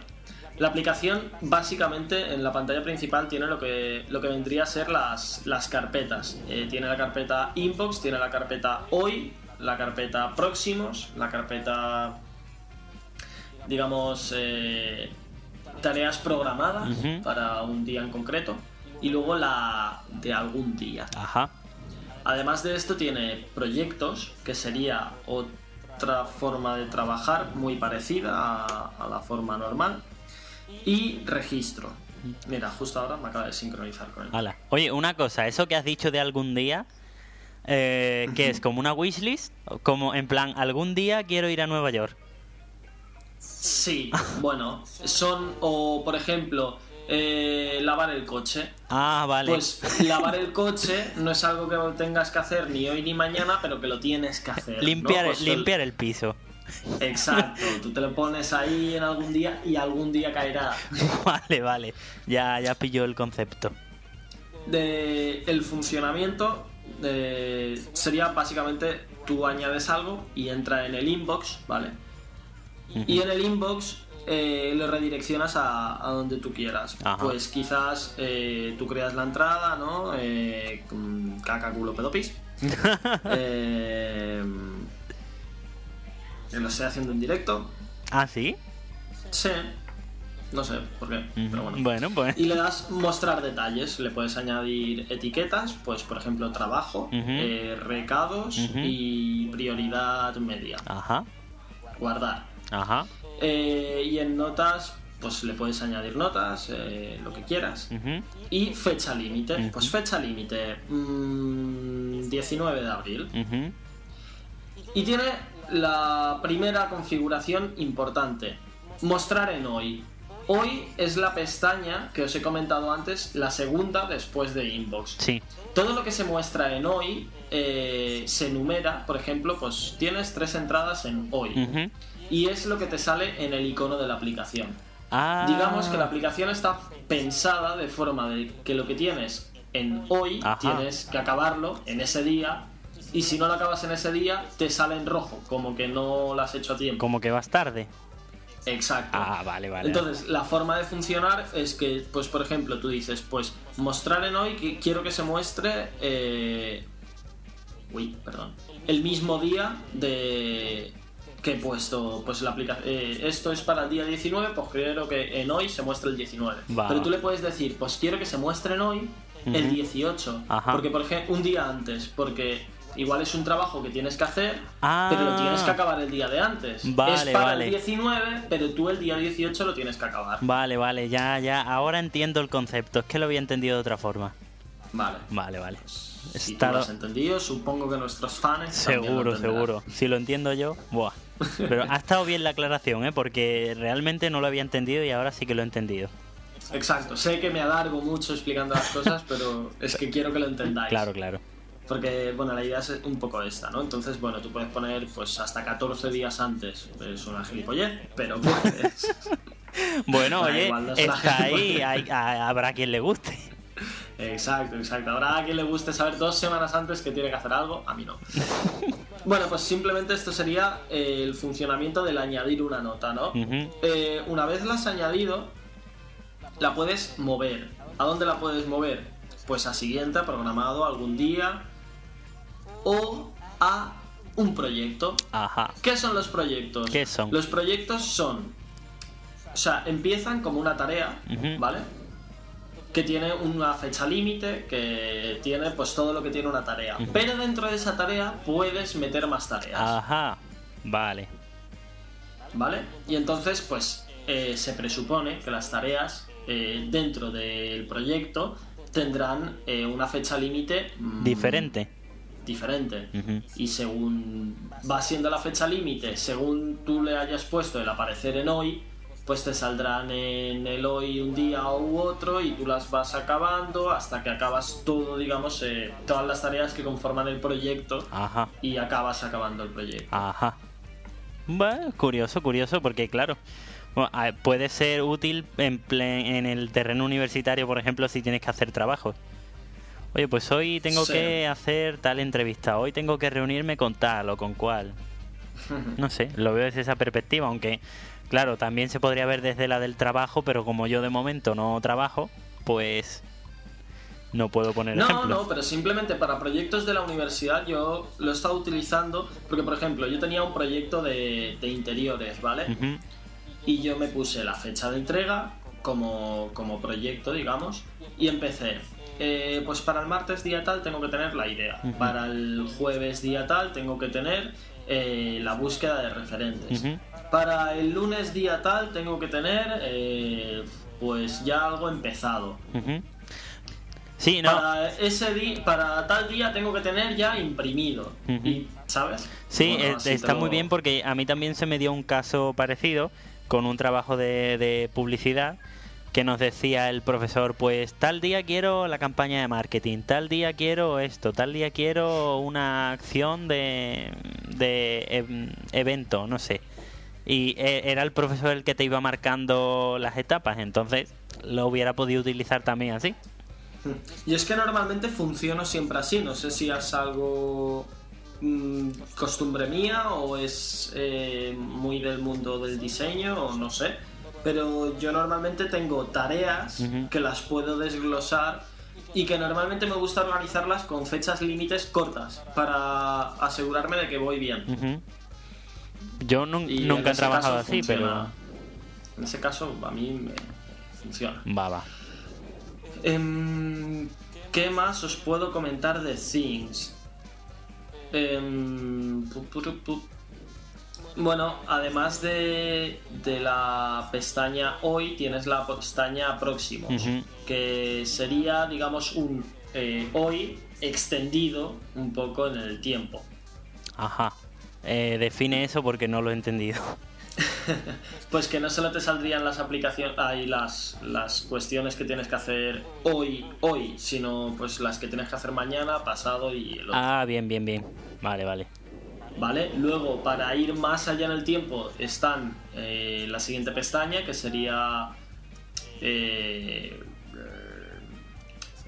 la aplicación básicamente en la pantalla principal tiene lo que, lo que vendría a ser las, las carpetas. Eh, tiene la carpeta Inbox, tiene la carpeta Hoy, la carpeta Próximos, la carpeta, digamos, eh, tareas programadas para un día en concreto y luego la de algún día. Ajá. Además de esto tiene proyectos, que sería otra forma de trabajar muy parecida a, a la forma normal, y registro. Mira, justo ahora me acaba de sincronizar con él. Oye, una cosa, eso que has dicho de algún día, eh, que es como una wishlist, como en plan, algún día quiero ir a Nueva York. Sí, bueno, son, o por ejemplo, eh, lavar el coche. Ah, vale. Pues lavar el coche no es algo que tengas que hacer ni hoy ni mañana, pero que lo tienes que hacer. ¿no? limpiar, Pues el- limpiar el piso. Exacto, tú te lo pones ahí en algún día y algún día caerá. [laughs] vale, vale. Ya, ya pilló el concepto. De el funcionamiento de- sería básicamente tú añades algo y entra en el inbox, ¿vale? Y en el inbox eh, lo redireccionas a, a donde tú quieras. Ajá. Pues quizás eh, tú creas la entrada, ¿no? Eh, caca, culo, pedopis. [laughs] eh, que lo estoy haciendo en directo. ¿Ah, sí? Sí. No sé por qué, pero bueno. Bueno, pues. Y le das mostrar detalles. Le puedes añadir etiquetas, pues por ejemplo trabajo, eh, recados y prioridad media. Ajá, Guardar. ajá. Eh, y en notas, pues le puedes añadir notas, eh, lo que quieras. Y fecha límite. Pues fecha límite. mm, 19 de abril. Y tiene la primera configuración importante. Mostrar en hoy. Hoy es la pestaña que os he comentado antes, la segunda después de inbox. Sí. Todo lo que se muestra en hoy eh, se enumera, por ejemplo, pues tienes tres entradas en hoy. Y es lo que te sale en el icono de la aplicación. Ah. Digamos que la aplicación está pensada de forma de que lo que tienes en hoy Ajá. tienes que acabarlo en ese día. Y si no lo acabas en ese día, te sale en rojo, como que no lo has hecho a tiempo. Como que vas tarde. Exacto. Ah, vale, vale. Entonces, la forma de funcionar es que, pues, por ejemplo, tú dices, pues, mostrar en hoy que quiero que se muestre. eh, Uy, perdón. El mismo día de. Que he puesto, pues, la aplicación. esto es para el día 19, pues quiero que en hoy se muestre el 19. Va. Pero tú le puedes decir, pues, quiero que se muestre en hoy el Ujú. 18. Ajá. Porque, por ejemplo, un día antes. Porque. Igual es un trabajo que tienes que hacer, Ah. pero lo tienes que acabar el día de antes. Vale, es para vale. el 19, pero tú el día 18 lo tienes que acabar. Vale, vale, ya, ya. Ahora entiendo el concepto. Es que lo había entendido de otra forma. Vale. Vale, vale. Si tú Está- lo has entendido, supongo que nuestros fans. lo Seguro, entenderán. seguro. Si lo entiendo yo, buah. Pero ha estado bien la aclaración, ¿eh? Porque realmente no lo había entendido y ahora sí que lo he entendido. Exacto, sé que me alargo mucho explicando las cosas, pero es que quiero que lo entendáis. Claro, claro. Porque, bueno, la idea es un poco esta, ¿no? Entonces, bueno, tú puedes poner pues hasta 14 días antes. Es una gilipollez, pero [laughs] puedes. Bueno, Da oye, igual, no es una está ahí. gilipollez. hay- a- habrá quien le guste. Exacto, exacto. Habrá a quien le guste saber dos semanas antes que tiene que hacer algo, a mí no. [laughs] bueno, pues simplemente esto sería eh, el funcionamiento del añadir una nota, ¿no? Eh, una vez la has añadido, la puedes mover. ¿A dónde la puedes mover? Pues a siguiente, programado algún día. O a un proyecto. Ajá. ¿Qué son los proyectos? ¿Qué son? Los proyectos son. O sea, empiezan como una tarea. ¿vale? Que tiene una fecha límite, que tiene pues todo lo que tiene una tarea. Pero dentro de esa tarea puedes meter más tareas. Ajá. Vale. ¿Vale? Y entonces, pues, eh, se presupone que las tareas eh, dentro del proyecto tendrán eh, una fecha límite mm, Diferente. Diferente. Y según va siendo la fecha límite, según tú le hayas puesto el aparecer en hoy, pues te saldrán en el hoy un día u otro y tú las vas acabando hasta que acabas todo, digamos, eh, todas las tareas que conforman el proyecto Ajá. y acabas acabando el proyecto. Ajá. Bueno, curioso, curioso, porque claro, bueno, puede ser útil en, en el terreno universitario, por ejemplo, si tienes que hacer trabajos. Oye, pues hoy tengo Sí. que hacer tal entrevista, hoy tengo que reunirme con tal o con cual. [laughs] No sé, lo veo desde esa perspectiva, aunque, claro, también se podría ver desde la del trabajo, pero como yo de momento no trabajo, pues no puedo poner No, ejemplos. no, pero simplemente para proyectos de la universidad yo lo he estado utilizando porque, por ejemplo, yo tenía un proyecto de, de interiores, ¿vale? Y yo me puse la fecha de entrega como, como proyecto, digamos, y empecé. Eh, pues para el martes día tal tengo que tener la idea. Para el jueves día tal tengo que tener eh, la búsqueda de referentes. Para el lunes día tal tengo que tener eh, pues ya algo empezado. Sí, no. Para ese día, para tal día tengo que tener ya imprimido. Y, ¿Sabes? Sí, Bueno, eh, está lo- muy bien porque a mí también se me dio un caso parecido con un trabajo de, de publicidad que nos decía el profesor, pues tal día quiero la campaña de marketing, tal día quiero esto, tal día quiero una acción de, de em, evento, no sé. Y eh, era el profesor el que te iba marcando las etapas, entonces lo hubiera podido utilizar también así. Y es que normalmente funciono siempre así. No sé si es algo mm, costumbre mía o es eh, muy del mundo del diseño o no sé. Pero yo normalmente tengo tareas que las puedo desglosar y que normalmente me gusta organizarlas con fechas límites cortas para asegurarme de que voy bien. Yo nun- Y en nunca he trabajado así, funciona. En ese caso a mí me funciona. pero va, va. Em, ¿Qué más os puedo comentar de Things? Em, pu- pu- pu- Bueno, además de, de la pestaña hoy, tienes la pestaña próximos, que sería, digamos, un eh, hoy extendido un poco en el tiempo. Ajá. Eh, define eso porque no lo he entendido. [laughs] Pues que no solo te saldrían las aplicaciones, ahí las, las cuestiones que tienes que hacer hoy, hoy, sino pues las que tienes que hacer mañana, pasado y el otro. Ah, bien, bien, bien. Vale, vale. ¿Vale? Luego, para ir más allá en el tiempo, están eh, la siguiente pestaña, que sería... eh,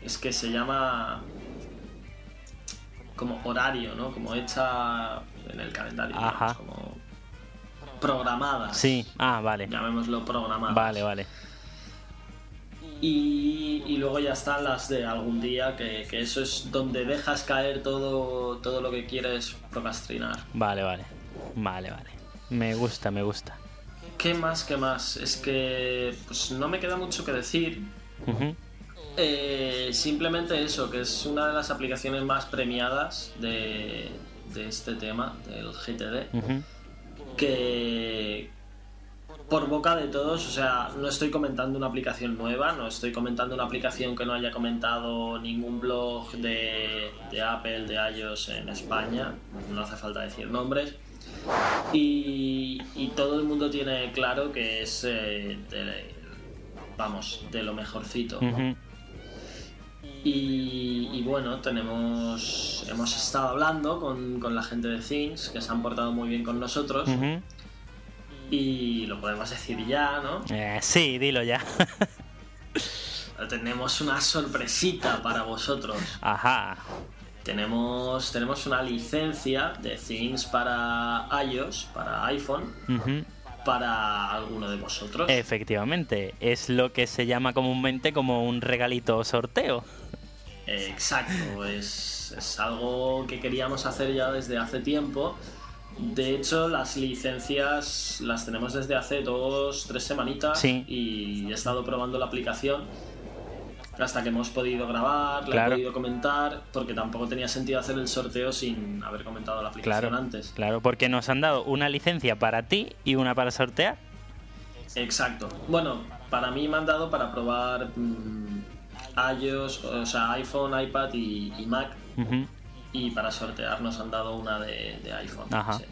es que se llama... Como horario, ¿no? Como hecha en el calendario. digamos, Ajá. como programadas. Sí, ah, vale. Llamémoslo programadas. Vale, vale. Y, y luego ya están las de algún día, que, que eso es donde dejas caer todo, todo lo que quieres procrastinar. Vale, vale. Vale, vale. Me gusta, me gusta. ¿Qué más? ¿Qué más? Es que pues no me queda mucho que decir. Eh, simplemente eso, que es una de las aplicaciones más premiadas de, de este tema, del GTD, Ujú. que por boca de todos, o sea, no estoy comentando una aplicación nueva, no estoy comentando una aplicación que no haya comentado ningún blog de, de Apple, de iOS en España, no hace falta decir nombres. Y, y todo el mundo tiene claro que es, eh, de- vamos, de lo mejorcito. Y, y bueno, tenemos hemos estado hablando con, con la gente de Things, que se han portado muy bien con nosotros. Y lo podemos decir ya, ¿no? Eh, sí, dilo ya. [laughs] Tenemos una sorpresita para vosotros. Ajá. Tenemos, tenemos una licencia de Things para iOS, para iPhone, para alguno de vosotros. Efectivamente. Es lo que se llama comúnmente como un regalito sorteo. Exacto, es, es algo que queríamos hacer ya desde hace tiempo. De hecho, las licencias las tenemos desde hace dos, tres semanitas Sí. y he estado probando la aplicación hasta que hemos podido grabar, la Claro. he podido comentar, porque tampoco tenía sentido hacer el sorteo sin haber comentado la aplicación Claro. antes. Claro, porque nos han dado una licencia para ti y una para sortear. Exacto. Bueno, para mí me han dado para probar mm, iOS, o sea, iPhone, iPad y, y Mac. Y para sortear nos han dado una de, de iPhone. Ajá. sí.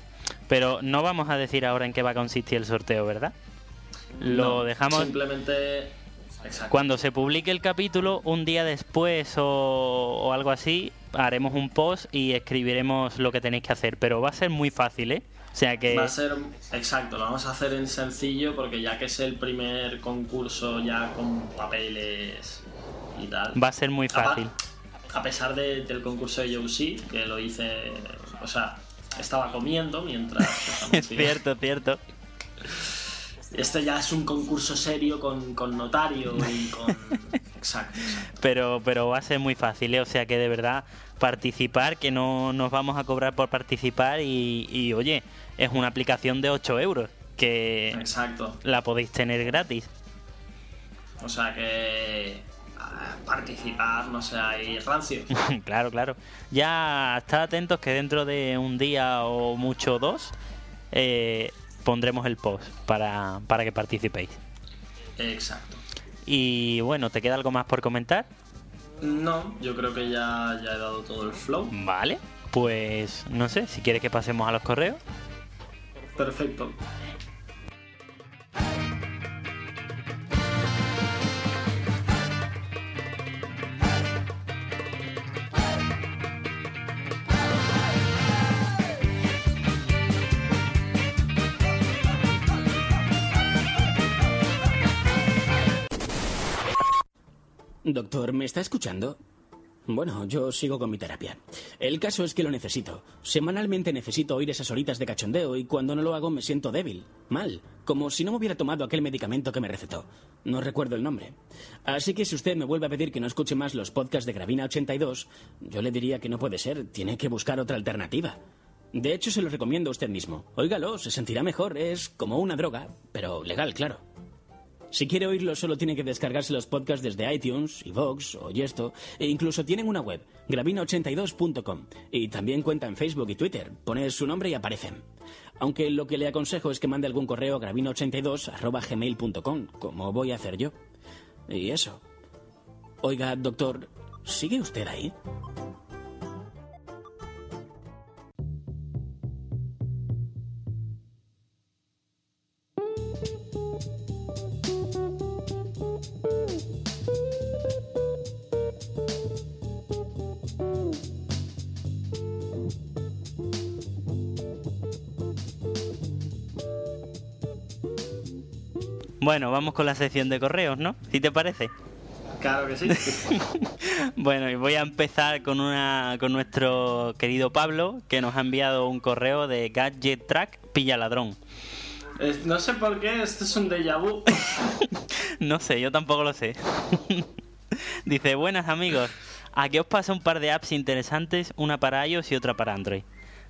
Pero no vamos a decir ahora en qué va a consistir el sorteo, ¿verdad? Lo No, dejamos Simplemente. Exacto. cuando se publique el capítulo, un día después o, o algo así, haremos un post y escribiremos lo que tenéis que hacer. Pero va a ser muy fácil, ¿eh? O sea que Va a ser. Exacto, lo vamos a hacer en sencillo porque ya que es el primer concurso ya con papeles y tal. va a ser muy fácil. A pesar de- del concurso de Yoshi, que lo hice. O sea, estaba comiendo mientras. [laughs] Es cierto, cierto. Este ya es un concurso serio con, con notario y con. [laughs] Exacto, exacto. Pero, pero va a ser muy fácil, ¿eh? O sea que de verdad participar, que no nos vamos a cobrar por participar y, y, oye, es una aplicación de 8 euros que Exacto. la podéis tener gratis. O sea que. Participar no seáis rancios. [laughs] claro, claro. Ya estad atentos que dentro de un día o mucho dos eh, pondremos el post para, para que participéis. Exacto. Y bueno, ¿te queda algo más por comentar? No, yo creo que ya, ya he dado todo el flow. Vale, pues no sé, si quieres que pasemos a los correos. Perfecto. Doctor, ¿me está escuchando? Bueno, yo sigo con mi terapia. El caso es que lo necesito. Semanalmente necesito oír esas horitas de cachondeo y cuando no lo hago me siento débil, mal, como si no me hubiera tomado aquel medicamento que me recetó. No recuerdo el nombre. Así que si usted me vuelve a pedir que no escuche más los podcasts de Gravina 82, yo le diría que no puede ser, tiene que buscar otra alternativa. De hecho, se lo recomiendo a usted mismo. Óigalo, se sentirá mejor, es como una droga, pero legal, claro. Si quiere oírlo, solo tiene que descargarse los podcasts desde iTunes, iVoox o Yesto, e incluso tienen una web, gravina82.com, y también cuenta en Facebook y Twitter. Pone su nombre y aparecen. Aunque lo que le aconsejo es que mande algún correo a gravina82.gmail.com, como voy a hacer yo. Y eso. Oiga, doctor, ¿sigue usted ahí? Bueno, vamos con la sección de correos, ¿no? ¿Sí te parece? Claro que sí. [laughs] bueno, y voy a empezar con una con nuestro querido Pablo, que nos ha enviado un correo de Gadget Track Pilla Ladrón. No sé por qué, esto es un déjà vu. [laughs] No sé, yo tampoco lo sé. [laughs] Dice, buenas amigos, aquí os paso un par de apps interesantes, una para iOS y otra para Android.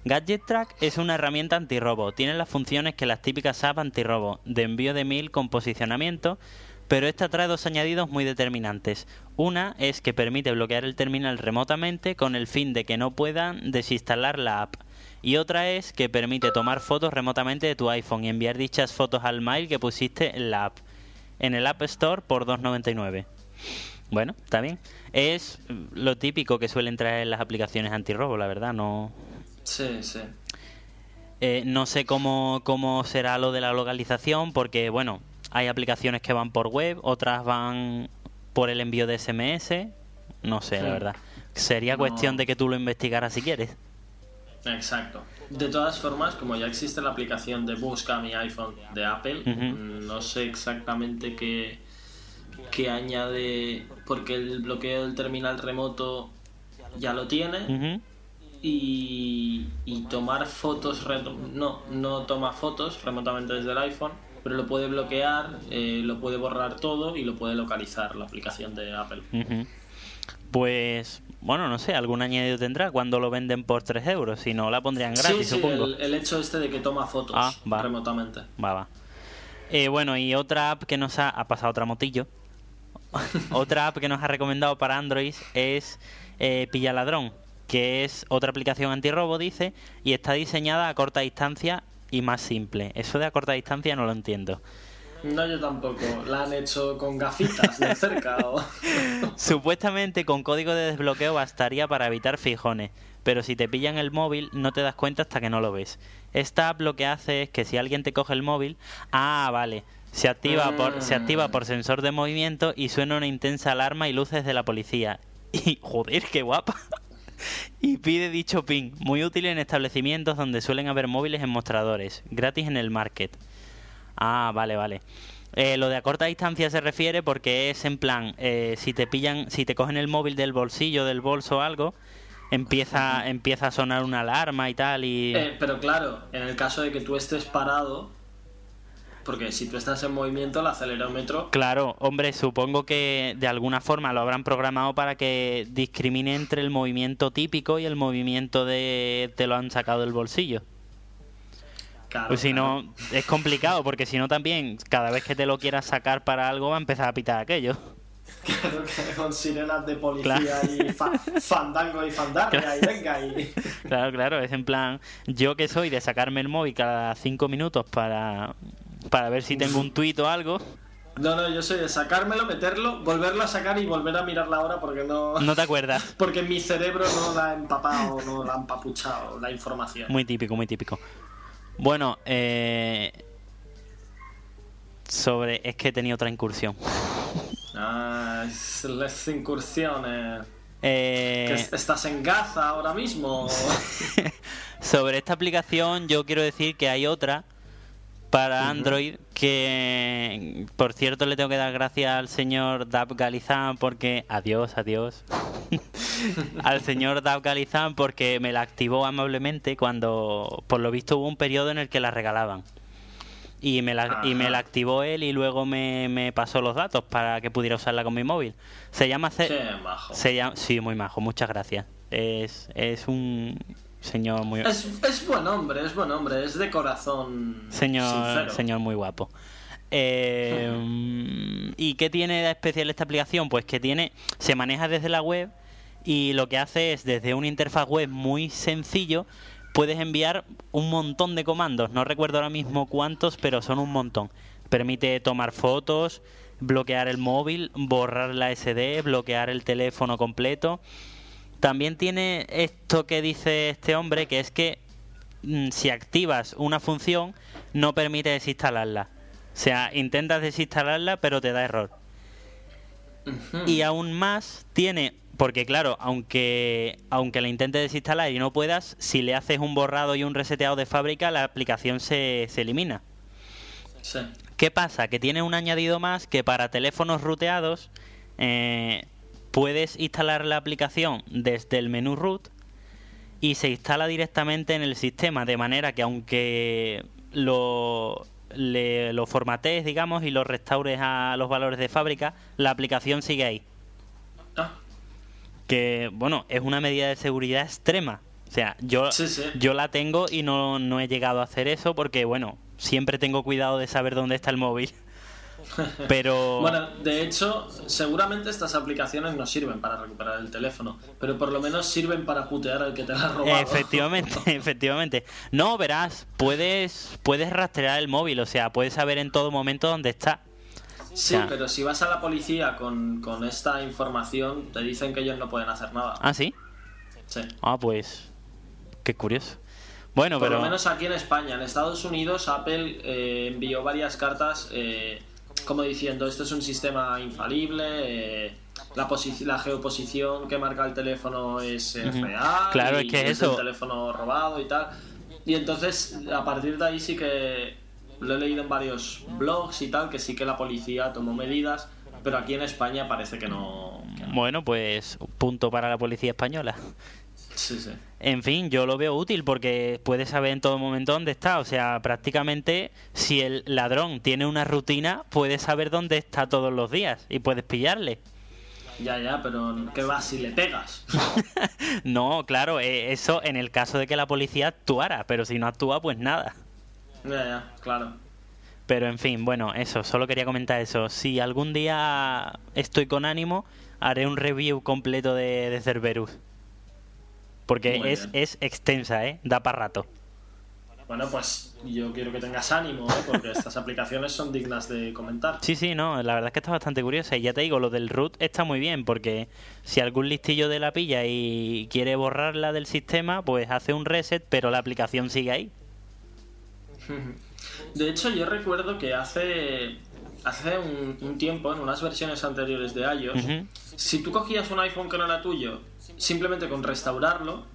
Gadget Track es una herramienta antirrobo, tiene las funciones que las típicas apps antirrobo, de envío de mail con posicionamiento, pero esta trae dos añadidos muy determinantes. Una es que permite bloquear el terminal remotamente con el fin de que no puedan desinstalar la app. Y otra es que permite tomar fotos remotamente de tu iPhone y enviar dichas fotos al mail que pusiste en la app en el App Store por 2.99. Bueno, está bien. Es lo típico que suelen traer las aplicaciones antirrobo, la verdad. No, Sí, sí. eh, no sé cómo, cómo será lo de la localización, porque bueno, hay aplicaciones que van por web, otras van por el envío de SMS. No sé, la verdad. Sería No. cuestión de que tú lo investigaras si quieres. Exacto. De todas formas, como ya existe la aplicación de Busca mi iPhone de Apple, mm, no sé exactamente qué, qué añade, porque el bloqueo del terminal remoto ya lo tiene. Y, y tomar fotos, no, no toma fotos remotamente desde el iPhone, pero lo puede bloquear, eh, lo puede borrar todo y lo puede localizar la aplicación de Apple. Pues, bueno, no sé, algún añadido tendrá cuando lo venden por 3 euros. Si no, la pondrían gratis, sí, sí, supongo. el, el hecho este de que toma fotos Ah, va. remotamente. Va, va. Eh, bueno, y otra app que nos ha, ha pasado otra motillo. [laughs] otra app que nos ha recomendado para Android es eh, Pilla Ladrón, que es otra aplicación antirrobo, dice, y está diseñada a corta distancia y más simple. Eso de a corta distancia no lo entiendo. No, yo tampoco. La han hecho con gafitas de cerca o... [laughs] Supuestamente con código de desbloqueo bastaría para evitar fijones, pero si te pillan el móvil no te das cuenta hasta que no lo ves. Esta app lo que hace es que si alguien te coge el móvil, ah, vale, se activa por se activa por sensor de movimiento y suena una intensa alarma y luces de la policía. [laughs] Y joder, qué guapa. Y pide dicho pin, muy útil en establecimientos donde suelen haber móviles en mostradores, gratis en el market. Ah, vale, vale. Eh, lo de a corta distancia se refiere porque es en plan, eh, si te pillan, si te cogen el móvil del bolsillo, del bolso o algo, empieza, empieza a sonar una alarma y tal y... Eh, pero claro, en el caso de que tú estés parado, porque si tú estás en movimiento, el acelerómetro... Claro, hombre, supongo que de alguna forma lo habrán programado para que discrimine entre el movimiento típico y el movimiento de te lo han sacado del bolsillo. Claro, Pues si claro. no, es complicado, porque si no también, cada vez que te lo quieras sacar para algo va a empezar a pitar aquello. Claro que con sirenas de policía y fa- fandango y fandarria y venga y... Claro, claro, es en plan, yo que soy de sacarme el móvil cada cinco minutos para, para ver si tengo un tuit o algo, No, no, yo soy de sacármelo, meterlo, volverlo a sacar y volver a mirar la hora porque no... no te acuerdas. [laughs] Porque mi cerebro no la ha empapado, no la ha empapuchado la información. Muy típico, muy típico. Bueno, eh, sobre, es que he tenido otra incursión. [laughs] Ah, las incursiones... Eh, ¿Que es- ¿Estás en Gaza ahora mismo? [laughs] Sobre esta aplicación yo quiero decir que hay otra para Android que, por cierto, le tengo que dar gracias al señor Dab Galizán porque... Adiós, adiós. [laughs] al señor Dab Galizán porque me la activó amablemente cuando, por lo visto, hubo un periodo en el que la regalaban. Y me la, y me la activó él y luego me, me pasó los datos para que pudiera usarla con mi móvil. Se llama... Ce- Qué majo. se llama, sí, muy majo, muchas gracias. Es, es un señor muy Es, es buen hombre, es buen hombre, es de corazón señor, sincero. señor muy guapo. Eh, ¿Y qué tiene de especial esta aplicación? Pues que tiene, se maneja desde la web y lo que hace es desde una interfaz web muy sencillo puedes enviar un montón de comandos. No recuerdo ahora mismo cuántos, pero son un montón. Permite tomar fotos, bloquear el móvil, borrar la SD, bloquear el teléfono completo. También tiene esto que dice este hombre, que es que mm, si activas una función no permite desinstalarla. O sea, intentas desinstalarla pero te da error. Y aún más tiene, porque claro, aunque aunque la intentes desinstalar y no puedas, si le haces un borrado y un reseteado de fábrica, la aplicación se, se elimina. Sí. ¿Qué pasa? Que tiene un añadido más que para teléfonos ruteados eh, puedes instalar la aplicación desde el menú root y se instala directamente en el sistema, de manera que aunque lo, le- lo formatees, digamos, y lo restaures a los valores de fábrica, la aplicación sigue ahí. Ah, Que, bueno, es una medida de seguridad extrema. O sea, yo, Sí, sí. yo la tengo y no, no he llegado a hacer eso porque, bueno, siempre tengo cuidado de saber dónde está el móvil. [laughs] Pero... Bueno, de hecho, seguramente estas aplicaciones no sirven para recuperar el teléfono, pero por lo menos sirven para putear al que te la ha robado. Efectivamente, [laughs] efectivamente. No, verás, puedes, puedes rastrear el móvil, o sea, puedes saber en todo momento dónde está. Sí, pero si vas a la policía con, con esta información, te dicen que ellos no pueden hacer nada. ¿Ah, sí? Sí. Ah, pues... Qué curioso. Bueno, Por pero... lo menos aquí en España. En Estados Unidos, Apple eh, envió varias cartas eh, como diciendo esto es un sistema infalible, eh, la, la geoposición que marca el teléfono es, Ujú. real, Claro, y es que eso- teléfono robado y tal. Y entonces, a partir de ahí sí que lo he leído en varios blogs y tal, que sí que la policía tomó medidas, pero aquí en España parece que no. que no. Bueno, pues punto para la policía española. Sí, sí. En fin, yo lo veo útil porque puedes saber en todo momento dónde está. O sea, prácticamente si el ladrón tiene una rutina, puedes saber dónde está todos los días y puedes pillarle. Ya, ya, pero ¿qué va si le pegas? [laughs] No, claro, eh, eso en el caso de que la policía actuara, pero si no actúa, pues nada. ya, ya, claro. Pero en fin, bueno, eso, solo quería comentar eso. Si algún día estoy con ánimo, haré un review completo de, de Cerberus. Porque es, es extensa, ¿eh? Da para rato. Bueno, pues yo quiero que tengas ánimo, ¿eh? porque estas [laughs] aplicaciones son dignas de comentar. Sí, sí, no, la verdad es que está bastante curiosa. Y ya te digo, lo del root está muy bien, porque si algún listillo de la pilla y quiere borrarla del sistema, pues hace un reset, pero la aplicación sigue ahí. De hecho, yo recuerdo que hace, hace un, un tiempo, en unas versiones anteriores de iOS, si tú cogías un iPhone que no era tuyo, simplemente con restaurarlo,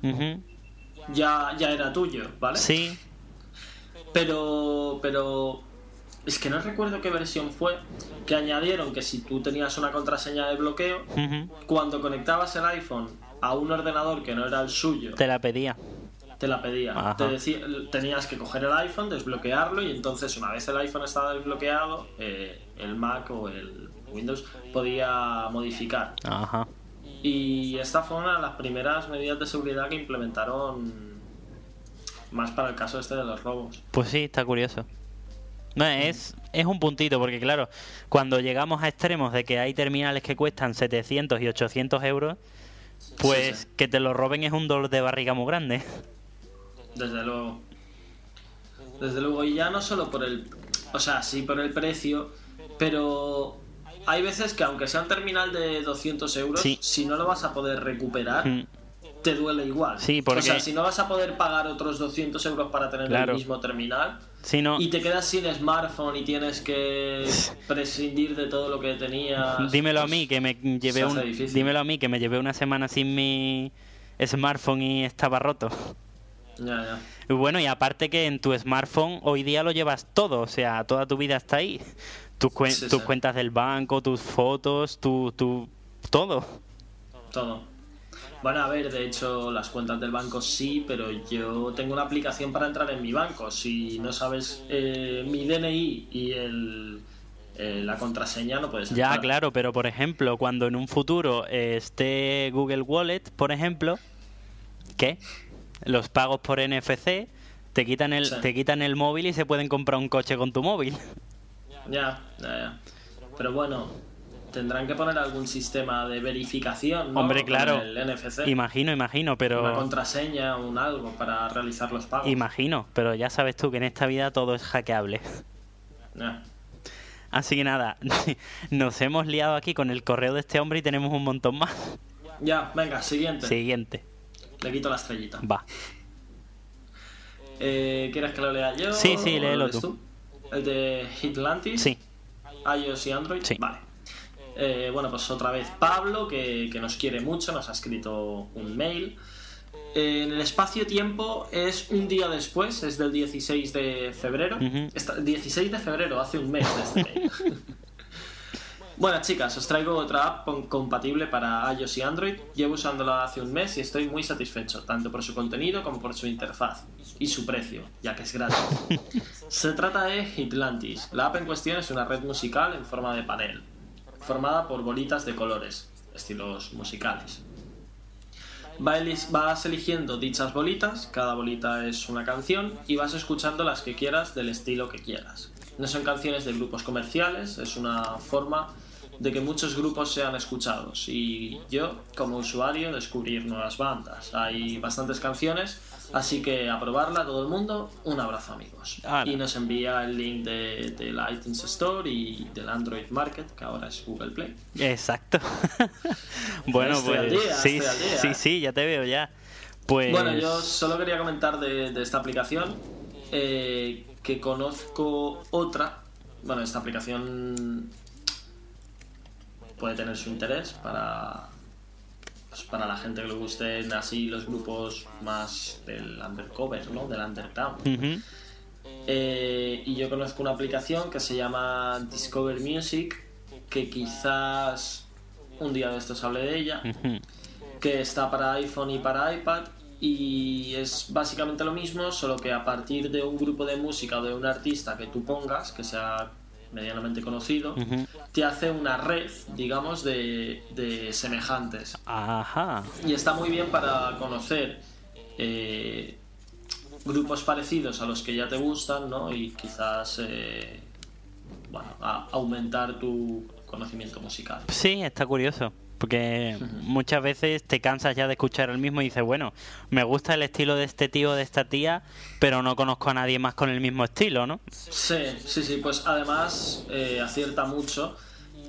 ya, ya era tuyo, ¿vale? Sí, Pero, pero es que no recuerdo qué versión fue, que añadieron que si tú tenías una contraseña de bloqueo, cuando conectabas el iPhone a un ordenador que no era el suyo, te la pedía. te la pedía. Ajá. Te decía, tenías que coger el iPhone, desbloquearlo y entonces una vez el iPhone estaba desbloqueado, eh, el Mac o el Windows podía modificar. Ajá. Y esta fue una de las primeras medidas de seguridad que implementaron más para el caso este de los robos. Pues sí, está curioso. No, es, es un puntito, porque claro, cuando llegamos a extremos de que hay terminales que cuestan 700 y 800 euros, pues Sí, sí. que te lo roben es un dolor de barriga muy grande. Desde luego. Desde luego, y ya no solo por el. O sea, sí por el precio, pero hay veces que aunque sea un terminal de 200 euros, Sí. si no lo vas a poder recuperar, Mm. te duele igual. Sí, porque- O sea, si no vas a poder pagar otros 200 euros para tener Claro. el mismo terminal, Si no, y te quedas sin smartphone y tienes que [laughs] prescindir de todo lo que tenías. dímelo a pues, mí que me llevé un, difícil. dímelo a mí que me llevé una semana sin mi smartphone y estaba roto. Ya, ya. Bueno, y aparte que en tu smartphone hoy día lo llevas todo, o sea, toda tu vida está ahí. Tus, cuen- Sí, tus sí. cuentas del banco, tus fotos, tu, tu todo. Todo. Bueno, a ver, de hecho, las cuentas del banco sí, pero yo tengo una aplicación para entrar en mi banco. Si no sabes eh, mi DNI y el, eh, la contraseña, no puedes Ya, entrar. claro, pero por ejemplo, cuando en un futuro eh, esté Google Wallet, por ejemplo, ¿qué? Los pagos por NFC te quitan el Sí. te quitan el móvil y se pueden comprar un coche con tu móvil. Ya, ya, ya. Pero bueno, tendrán que poner algún sistema de verificación, ¿no? Hombre, Con claro. El NFC. Imagino, imagino, Una pero contraseña, un algo para realizar los pagos. imagino, pero ya sabes tú que en esta vida todo es hackeable. Ya. Así que nada, [laughs] nos hemos liado aquí con el correo de este hombre y tenemos un montón más. Ya, venga, siguiente. Siguiente, Le quito la estrellita. va. Eh, ¿Quieres que lo lea yo? Sí, sí, o lo léelo lees tú. El de Hitlantis. Sí, iOS y Android. Sí. Vale. Eh, bueno, pues otra vez Pablo, que, que nos quiere mucho, nos ha escrito un mail. Eh, en el espacio-tiempo es un día después, es del 16 de febrero. Ujú. Está- 16 de febrero, hace un mes de este mail. [laughs] Bueno, chicas, os traigo otra app compatible para iOS y Android. Llevo usándola hace un mes y estoy muy satisfecho, tanto por su contenido como por su interfaz y su precio, ya que es gratis. [laughs] Se trata de Hitlantis. La app en cuestión es una red musical en forma de panel, formada por bolitas de colores, estilos musicales. Vas eligiendo dichas bolitas, cada bolita es una canción y vas escuchando las que quieras del estilo que quieras. No son canciones de grupos comerciales, es una forma de que muchos grupos sean escuchados y yo como usuario descubrir nuevas bandas. Hay bastantes canciones, así que a probarla todo el mundo, un abrazo amigos. Y nos envía el link de, del iTunes Store y del Android Market, que ahora es Google Play. exacto. [laughs] bueno, Estoy pues día, sí, sí, sí, ya te veo ya. Pues Bueno, yo solo quería comentar de, de esta aplicación eh, que conozco otra. Bueno, esta aplicación puede tener su interés para pues, para la gente que le gusten así los grupos más del undercover, ¿no? Del underground. Eh, y yo conozco una aplicación que se llama Discover Music, que quizás un día de estos hable de ella que está para iPhone y para iPad y es básicamente lo mismo, solo que a partir de un grupo de música o de un artista que tú pongas, que sea medianamente conocido, te hace una red, digamos, de, de semejantes. Ajá. Y está muy bien para conocer eh, grupos parecidos a los que ya te gustan, ¿no? Y quizás, eh, bueno, a- aumentar tu conocimiento musical. Sí, está curioso. Porque muchas veces te cansas ya de escuchar el mismo y dices, bueno, me gusta el estilo de este tío o de esta tía, pero no conozco a nadie más con el mismo estilo, ¿no? Sí, sí, sí, pues además eh, acierta mucho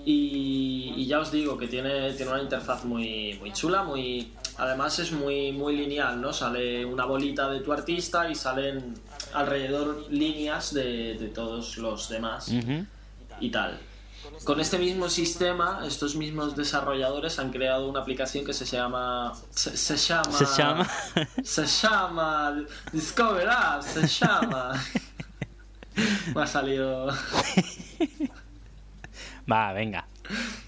y, y ya os digo que tiene, tiene una interfaz muy, muy chula, muy además es muy, muy lineal, ¿no? Sale una bolita de tu artista y salen alrededor líneas de, de todos los demás y tal. Con este mismo sistema, estos mismos desarrolladores han creado una aplicación que se llama... Se, se llama... Se llama... [laughs] Se llama Discover App, se llama. [laughs] Me ha salido. [laughs] Va, venga.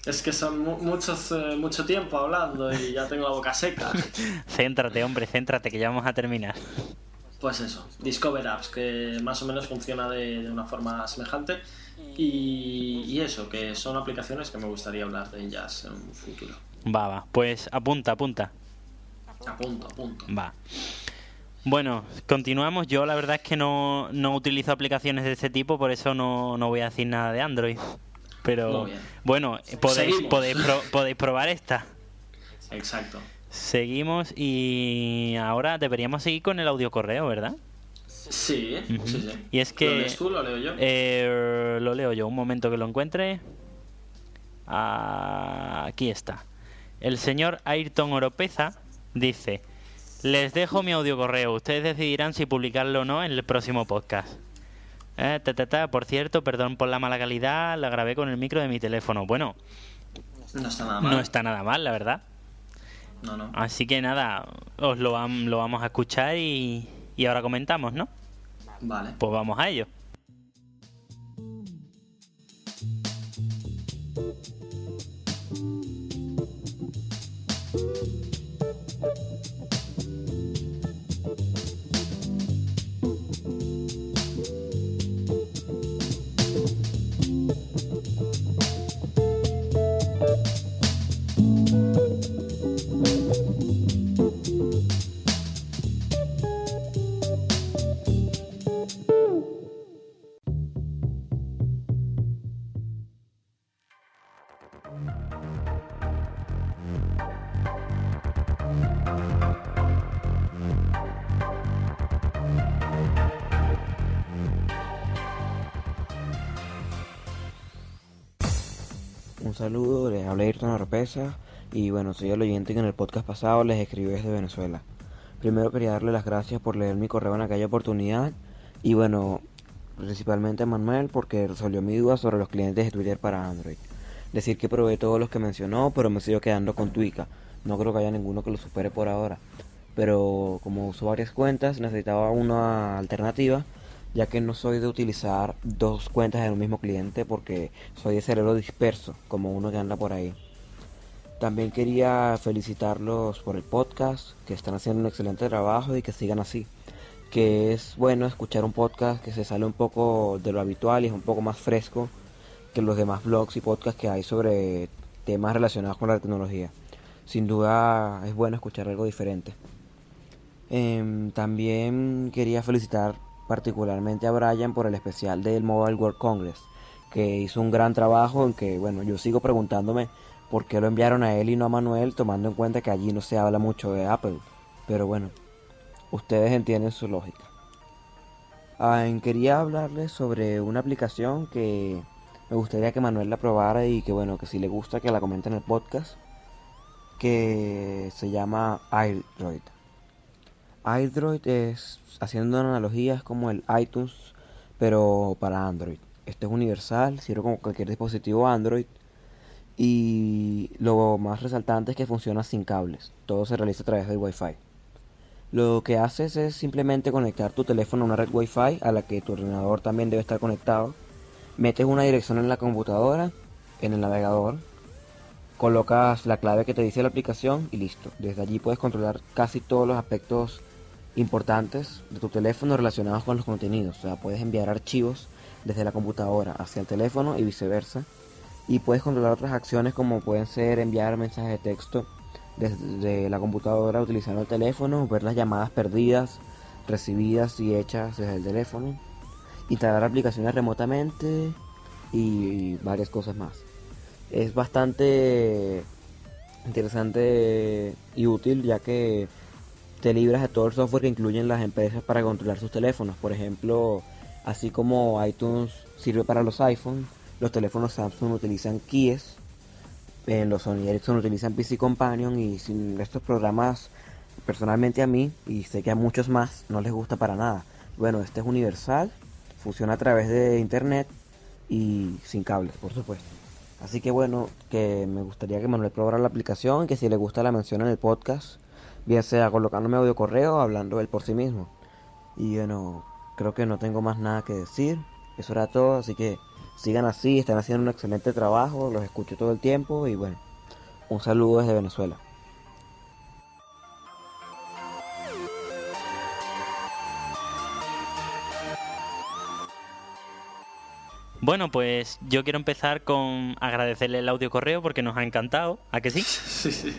Es que son mu- muchos, eh, mucho tiempo hablando y ya tengo la boca seca. Céntrate, hombre, céntrate, que ya vamos a terminar. Pues eso, Discover Apps, que más o menos funciona de, de una forma semejante. Y, y eso, que son aplicaciones que me gustaría hablar de ellas en un futuro. Va, va. Pues apunta, apunta. A punto, a punto. Va. Bueno, continuamos. Yo la verdad es que no, no utilizo aplicaciones de este tipo, por eso no, no voy a decir nada de Android. Pero bueno, podéis, podéis, pro- podéis probar esta. Exacto. Seguimos y ahora deberíamos seguir con el audio correo, ¿verdad? Sí, Ujú. sí, sí. Y es que- ¿Lo lees tú? ¿Lo leo yo? Eh, lo leo yo, un momento que lo encuentre. Ah, aquí está. El señor Ayrton Oropeza dice: Les dejo mi audio correo. Ustedes decidirán si publicarlo o no en el próximo podcast. Eh, ta, ta, ta. Por cierto, perdón por la mala calidad, la grabé con el micro de mi teléfono. Bueno, no está nada mal. no está nada mal, la verdad. No, no. Así que nada, os lo, lo vamos a escuchar y, y ahora comentamos, ¿no? Vale. Pues vamos a ello. Y bueno, soy el oyente que en el podcast pasado les escribí desde Venezuela. Primero quería darle las gracias por leer mi correo en aquella oportunidad y bueno, principalmente a Manuel porque resolvió mi duda sobre los clientes de Twitter para Android. Decir que probé todos los que mencionó, pero me sigo quedando con Twika. No creo que haya ninguno que lo supere por ahora. Pero como uso varias cuentas, necesitaba una alternativa ya que no soy de utilizar dos cuentas en un mismo cliente porque soy de cerebro disperso, como uno que anda por ahí. También quería felicitarlos por el podcast, que están haciendo un excelente trabajo y que sigan así. Que es bueno escuchar un podcast que se sale un poco de lo habitual y es un poco más fresco que los demás blogs y podcasts que hay sobre temas relacionados con la tecnología. Sin duda es bueno escuchar algo diferente. Em, también quería felicitar particularmente a Brian por el especial del Mobile World Congress, que hizo un gran trabajo en que, bueno, yo sigo preguntándome por qué lo enviaron a él y no a Manuel, tomando en cuenta que allí no se habla mucho de Apple. Pero bueno, ustedes entienden su lógica. Ah, quería hablarles sobre una aplicación que me gustaría que Manuel la probara y que, bueno, que si le gusta que la comente en el podcast, que se llama iDroid. iDroid es, haciendo una analogía, es como el iTunes, pero para Android. Este es universal, sirve como cualquier dispositivo Android. Y lo más resaltante es que funciona sin cables. Todo se realiza a través del Wi-Fi. Lo que haces es simplemente conectar tu teléfono a una red Wi-Fi a la que tu ordenador también debe estar conectado. Metes una dirección en la computadora, en el navegador, colocas la clave que te dice la aplicación y listo. Desde allí puedes controlar casi todos los aspectos importantes de tu teléfono relacionados con los contenidos. O sea, puedes enviar archivos desde la computadora hacia el teléfono y viceversa. Y puedes controlar otras acciones como pueden ser enviar mensajes de texto desde la computadora utilizando el teléfono, ver las llamadas perdidas, recibidas y hechas desde el teléfono, instalar aplicaciones remotamente y varias cosas más. Es bastante interesante y útil ya que te libras de todo el software que incluyen las empresas para controlar sus teléfonos. Por ejemplo, así como iTunes sirve para los iPhones, los teléfonos Samsung utilizan Keys, en los Sony Ericsson utilizan PC Companion y sin estos programas, personalmente a mí y sé que a muchos más no les gusta para nada. Bueno, este es universal, funciona a través de internet y sin cables, por supuesto. Así que bueno, que me gustaría que Manuel probara la aplicación que si le gusta la mencione en el podcast, bien sea colocándome audio correo o hablando él por sí mismo. Y bueno, creo que no tengo más nada que decir. Eso era todo, así que sigan así, están haciendo un excelente trabajo, los escucho todo el tiempo y bueno, un saludo desde Venezuela. Bueno, pues yo quiero empezar con agradecerle el audio correo porque nos ha encantado, ¿a que sí? [laughs] Sí, sí.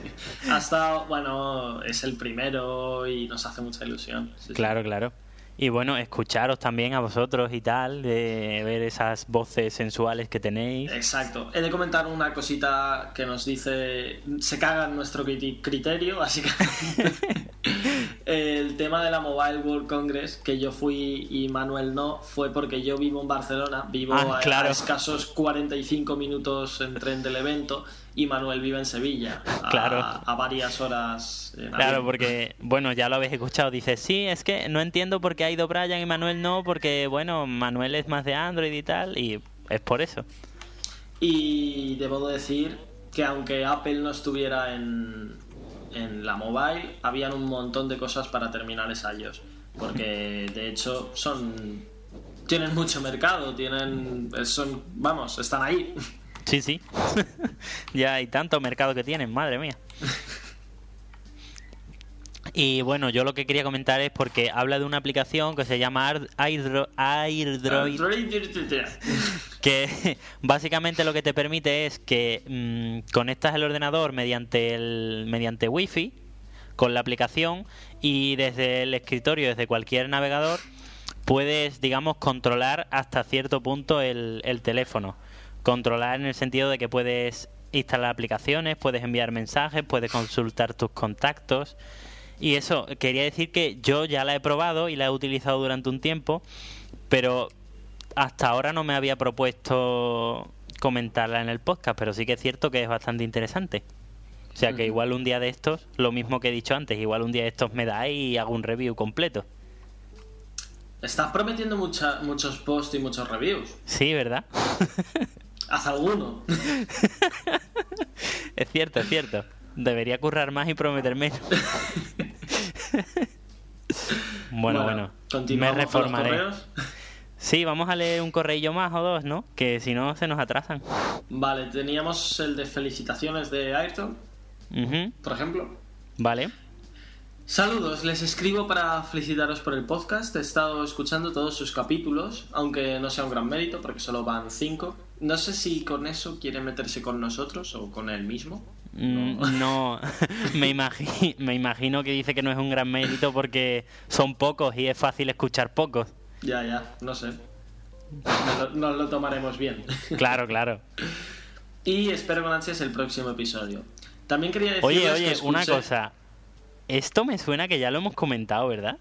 Hasta, bueno, es el primero y nos hace mucha ilusión. Sí, sí. Claro, claro. Y bueno, escucharos también a vosotros y tal, de ver esas voces sensuales que tenéis. Exacto. He de comentar una cosita que nos dice, se caga en nuestro criterio, [laughs] así que [laughs] el tema de la Mobile World Congress, que yo fui y Manuel no, fue porque yo vivo en Barcelona, vivo Ah, a- claro. a escasos 45 minutos en tren del evento y Manuel vive en Sevilla, a, Claro. a varias horas. en Claro, porque, bueno, ya lo habéis escuchado, dice, sí, es que no entiendo por qué ha ido Brian y Manuel no, porque, bueno, Manuel es más de Android y tal, y es por eso. Y debo decir que aunque Apple no estuviera en, en la mobile, habían un montón de cosas para terminales iOS. Porque de hecho son. Tienen mucho mercado, tienen. Son. Vamos, están ahí. Sí, sí. [laughs] ya hay tanto mercado que tienen, madre mía. Y bueno, yo lo que quería comentar es porque habla de una aplicación que se llama Ar- Airdro- Airdroid, que [laughs] básicamente lo que te permite es que mm, conectas el ordenador mediante el mediante wifi con la aplicación y desde el escritorio desde cualquier navegador puedes digamos controlar hasta cierto punto el, el teléfono controlar en el sentido de que puedes instalar aplicaciones puedes enviar mensajes puedes consultar tus contactos y eso quería decir que yo ya la he probado y la he utilizado durante un tiempo pero hasta ahora no me había propuesto comentarla en el podcast, pero sí que es cierto que es bastante interesante. O sea que igual un día de estos, lo mismo que he dicho antes, igual un día de estos me da y hago un review completo. Estás prometiendo mucha- muchos posts y muchos reviews. Sí, ¿verdad? [laughs] Haz alguno. [laughs] es cierto, es cierto. Debería currar más y prometer menos. [laughs] bueno, bueno, me continuamos con los reformaré. correos. Sí, vamos a leer un correillo más o dos, ¿no? Que si no se nos atrasan. Vale, teníamos el de felicitaciones de Ayrton, por ejemplo. Vale. Saludos, les escribo para felicitaros por el podcast. He estado escuchando todos sus capítulos, aunque no sea un gran mérito porque solo van cinco. No sé si con eso quiere meterse con nosotros o con él mismo. Mm, No, [laughs] [laughs] me, imagi- me imagino que dice que no es un gran mérito porque son pocos y es fácil escuchar pocos. Ya, ya, no sé. Nos lo, nos lo tomaremos bien. [laughs] Claro, claro. y espero con ansias el próximo episodio. También quería decirles Oye, oye, escuché- una cosa. Esto me suena que ya lo hemos comentado, ¿verdad?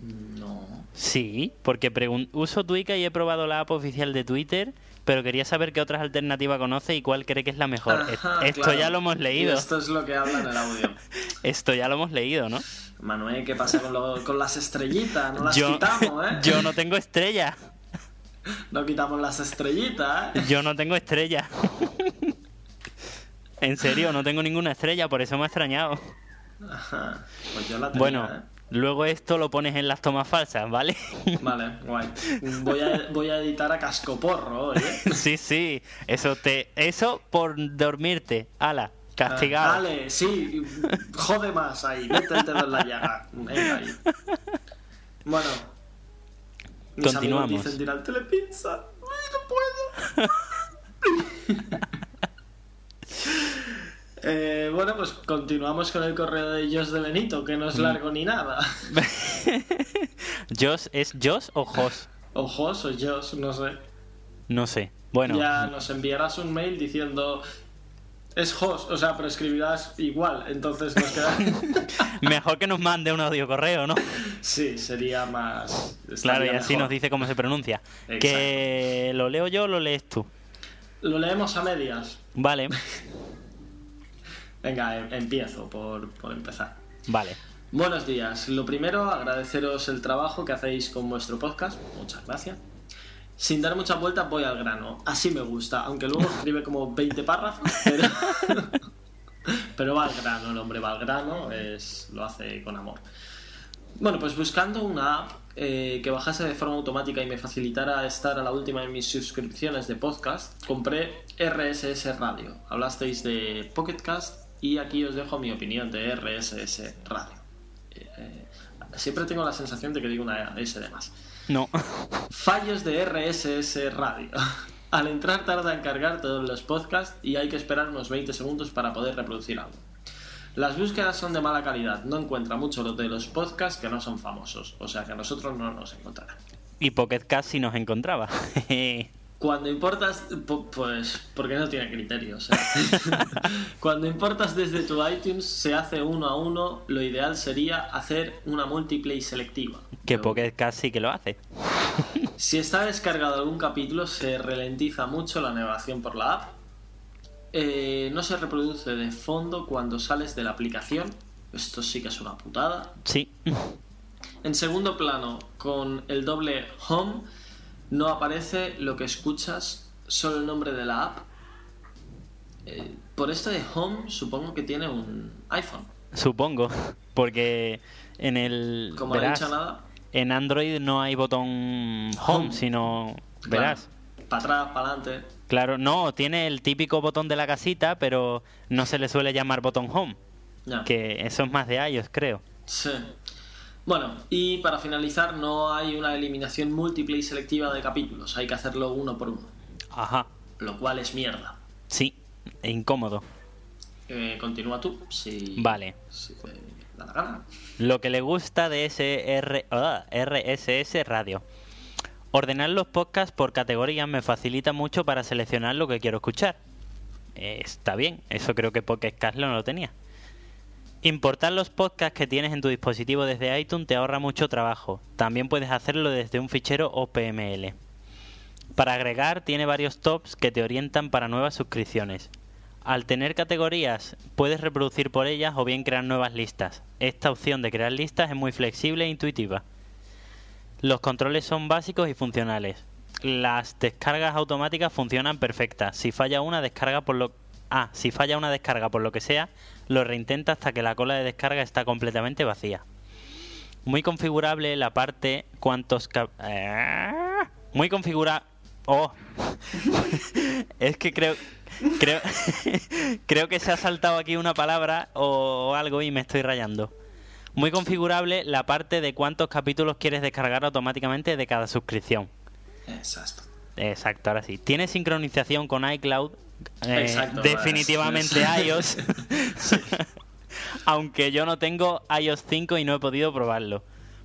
No. Sí, porque uso Twitter y he probado la app oficial de Twitter, pero quería saber qué otras alternativas conoce y cuál cree que es la mejor. Ajá, Esto claro. ya lo hemos leído. Y esto es lo que habla en el audio. [laughs] Esto ya lo hemos leído, ¿no? Manuel, ¿qué pasa con, lo- con las estrellitas? No las Yo, quitamos, ¿eh? [laughs] yo no tengo estrella. [laughs] No quitamos las estrellitas, ¿eh? Yo no tengo estrella. en serio, no tengo ninguna estrella, por eso me ha extrañado. Ajá. Pues yo la tenía, Bueno, ¿eh? Luego esto lo pones en las tomas falsas, ¿vale? [laughs] Vale, guay. Voy a, voy a editar a cascoporro ¿eh? [laughs] sí, sí. Eso te, eso por dormirte. Ala, castigado. Ah, Vale, sí. Jode más ahí. Mete el dedo en la llaga. Venga ahí. Bueno. Mis Continuamos. amigos dicen tirar telepizza. Ay, no puedo. [laughs] Eh, bueno, pues continuamos con el correo de Jos de Benito, que Mm. no es largo ni nada. [laughs] ¿Jos es Jos o Jos? O Jos o Jos, no sé. No sé. Bueno, Ya nos enviarás un mail diciendo es Jos, o sea, pero escribirás igual, entonces nos queda. [laughs] mejor que nos mande un audio correo, ¿no? sí, sería más. Claro, y así mejor. nos dice cómo se pronuncia. Exacto. Que lo leo yo o lo lees tú. Lo leemos a medias. Vale, [laughs] Venga, em- empiezo por, por empezar. vale. Buenos días. Lo primero, agradeceros el trabajo que hacéis con vuestro podcast. Muchas gracias. Sin dar mucha vuelta, voy al grano. Así me gusta, aunque luego escribe como 20 párrafos, pero, [laughs] pero va al grano, el hombre va al grano, es, lo hace con amor. Bueno, pues buscando una app eh, que bajase de forma automática y me facilitara estar a la última en mis suscripciones de podcast, compré RSS Radio. Hablasteis de Pocketcast y aquí os dejo mi opinión de RSS Radio. Eh, eh, siempre tengo la sensación de que digo una S de más. No. Fallos de RSS Radio. [laughs] Al entrar tarda en cargar todos los podcasts y hay que esperar unos 20 segundos para poder reproducir algo. Las búsquedas son de mala calidad, no encuentra muchos de los podcasts que no son famosos, o sea que a nosotros no nos encontrarán. Y Pocket Cast sí nos encontraba. [laughs] [laughs] Cuando importas, po- pues porque no tiene criterio. o sea. [laughs] Cuando importas desde tu iTunes se hace uno a uno, lo ideal sería hacer una multiplay selectiva. que Pocket Cast sí que lo hace. Si está descargado algún capítulo se ralentiza mucho la navegación por la app. Eh, no se reproduce de fondo cuando sales de la aplicación. Esto sí que es una putada. Sí. En segundo plano, con el doble home, no aparece lo que escuchas, solo el nombre de la app. Eh, por esto de home, supongo que tiene un iPhone. Supongo. Porque en el. Como no he dicho nada, en Android no hay botón home, Home. sino. Verás. para atrás, para adelante. Claro, no, tiene el típico botón de la casita, pero no se le suele llamar botón home. Ya. Que eso es más de iOS, creo. Sí. Bueno, y para finalizar, no hay una eliminación múltiple y selectiva de capítulos. Hay que hacerlo uno por uno. Ajá. Lo cual es mierda. Sí, e incómodo. Eh, continúa tú, si, Vale. si te da la gana. Lo que le gusta de ese R- ah, RSS Radio. Ordenar los podcasts por categorías me facilita mucho para seleccionar lo que quiero escuchar. Eh, está bien, eso creo que Pocket Cast no lo tenía. Importar los podcasts que tienes en tu dispositivo desde iTunes te ahorra mucho trabajo. También puedes hacerlo desde un fichero OPML. Para agregar, tiene varios tops que te orientan para nuevas suscripciones. Al tener categorías, puedes reproducir por ellas o bien crear nuevas listas. Esta opción de crear listas es muy flexible e intuitiva. Los controles son básicos y funcionales. Las descargas automáticas funcionan perfectas. Si falla una descarga por lo Ah, si falla una descarga por lo que sea, lo reintenta hasta que la cola de descarga está completamente vacía. Muy configurable la parte cuántos Ah, muy configura Oh. [laughs] es que creo creo [laughs] creo que se ha saltado aquí una palabra o, o algo y me estoy rayando. Muy configurable la parte de cuántos capítulos quieres descargar automáticamente de cada suscripción. Exacto. Exacto, ahora sí. Tiene sincronización con iCloud. Eh, Exacto, definitivamente iOS. [laughs] [laughs] Aunque yo no tengo iOS 5 y no he podido probarlo.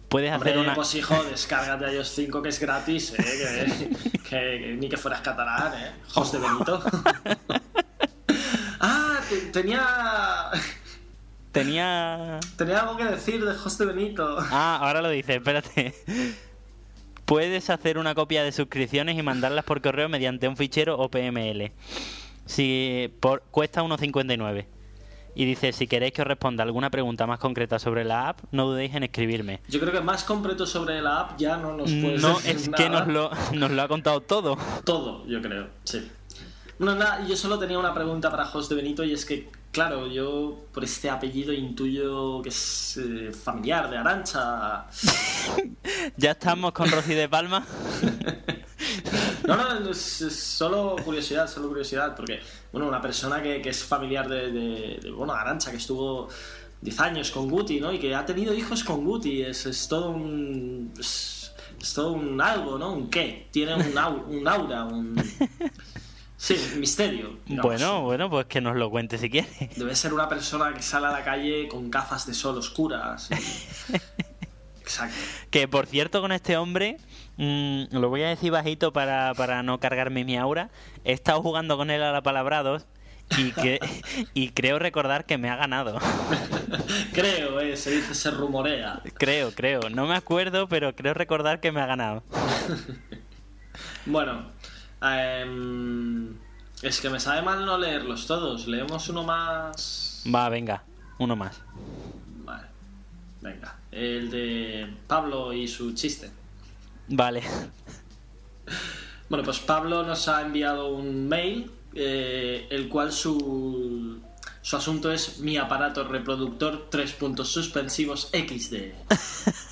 Puedes Hombre, hacer una. pues hijo, descárgate iOS 5 que es gratis, ¿eh? que, que- [laughs] que ni que fueras catalán, ¿eh? Jos de Benito. ah, te- tenía... Tenía. Tenía algo que decir de Jos de Benito. Ah, ahora lo dice, espérate. Puedes hacer una copia de suscripciones y mandarlas por correo mediante un fichero OPML. Si por, cuesta 1,59. Y dice, si queréis que os responda alguna pregunta más concreta sobre la app, no dudéis en escribirme. Yo creo que más completo sobre la app ya no nos puedes No, decir es nada. que nos lo, nos lo ha contado todo. Todo, yo creo, sí. Bueno, nada, yo solo tenía una pregunta para Jos de Benito y es que, claro, yo por este apellido intuyo que es eh, familiar de Arancha. [laughs] Ya estamos con Rosy de Palma. [laughs] No, no, es, es solo curiosidad, solo curiosidad, porque, bueno, una persona que, que es familiar de, de- de, bueno, Arancha, que estuvo 10 años con Guti, ¿no? Y que ha tenido hijos con Guti, es, es todo un... Es, es todo un algo, ¿no? Un qué, tiene un, au- un aura, un... Sí, un misterio. digamos. Bueno, bueno, pues que nos lo cuente si quiere. Debe ser una persona que sale a la calle con gafas de sol oscuras. y- [laughs] Exacto. Que por cierto, con este hombre, mm, lo voy a decir bajito para, para no cargarme mi aura. He estado jugando con él a la palabrados y, que, [laughs] y creo recordar que me ha ganado. [laughs] Creo, eh, se dice, se rumorea. creo, creo. No me acuerdo, pero creo recordar que me ha ganado. [laughs] Bueno, em, es que me sabe mal no leerlos todos. Leemos uno más. Va, venga, uno más. Vale, venga. El de Pablo y su chiste. Vale. Bueno, pues Pablo nos ha enviado un mail, eh, el cual su, su asunto es mi aparato reproductor, tres puntos suspensivos XD.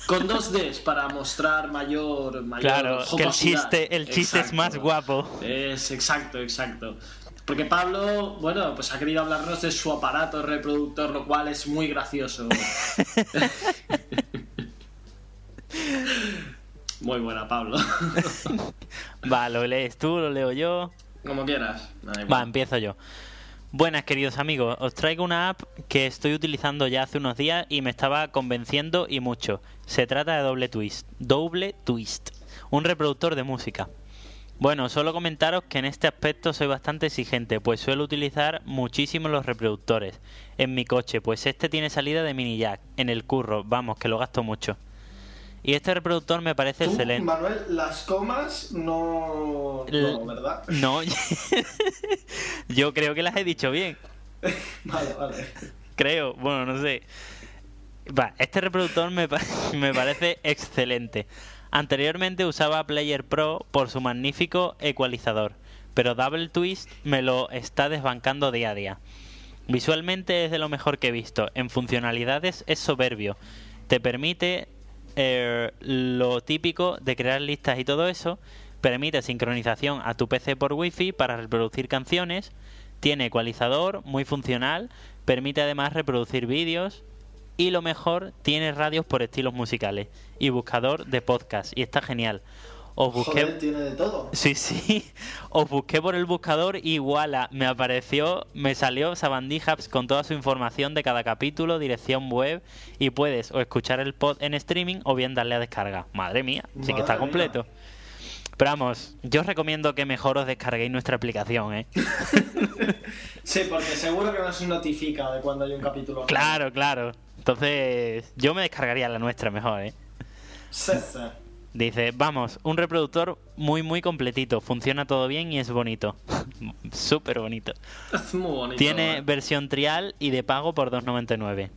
Con dos Ds para mostrar mayor, mayor Claro, que el chiste, el chiste es más guapo. Es exacto, exacto. Porque Pablo, bueno, pues ha querido hablarnos de su aparato reproductor, lo cual es muy gracioso. [laughs] Muy buena, Pablo. [laughs] Va, lo lees tú, lo leo yo. Como quieras. Va, empiezo yo. Buenas, queridos amigos. Os traigo una app que estoy utilizando ya hace unos días y me estaba convenciendo y mucho. Se trata de Doble Twist. Doble Twist. Un reproductor de música. Bueno, solo comentaros que en este aspecto soy bastante exigente, pues suelo utilizar muchísimo los reproductores. En mi coche, pues este tiene salida de mini jack. En el curro, vamos, que lo gasto mucho. Y este reproductor me parece Tú, excelente. Manuel, las comas no... No, ¿verdad? [laughs] No, [laughs] yo creo que las he dicho bien. [laughs] Vale, vale. Creo, bueno, no sé. Va, este reproductor me, me parece excelente. Anteriormente usaba Player Pro por su magnífico ecualizador, pero Double Twist me lo está desbancando día a día. Visualmente es de lo mejor que he visto. En funcionalidades es soberbio. Te permite eh, lo típico de crear listas y todo eso. Permite sincronización a tu PC por Wi-Fi para reproducir canciones. Tiene ecualizador, muy funcional. Permite además reproducir vídeos. Y lo mejor, tiene radios por estilos musicales. Y buscador de podcast. Y está genial. Os busqué... Joder, tiene de todo. Sí, sí. [laughs] Os busqué por el buscador y voilà, me apareció, me salió Sabandí Hubs con toda su información de cada capítulo, dirección web y puedes o escuchar el pod en streaming o bien darle a descarga. Madre mía, sí que está mía. completo. Pero vamos, yo os recomiendo que mejor os descarguéis nuestra aplicación, ¿eh? [laughs] Sí, porque seguro que nos notifica de cuando hay un capítulo. Claro, claro. Entonces, yo me descargaría la nuestra mejor, ¿eh? Sí. Dice, vamos, un reproductor muy muy completito, funciona todo bien y es bonito. [laughs] Súper bonito. Es muy bonito. Tiene ¿eh? versión trial y de pago por 2.99.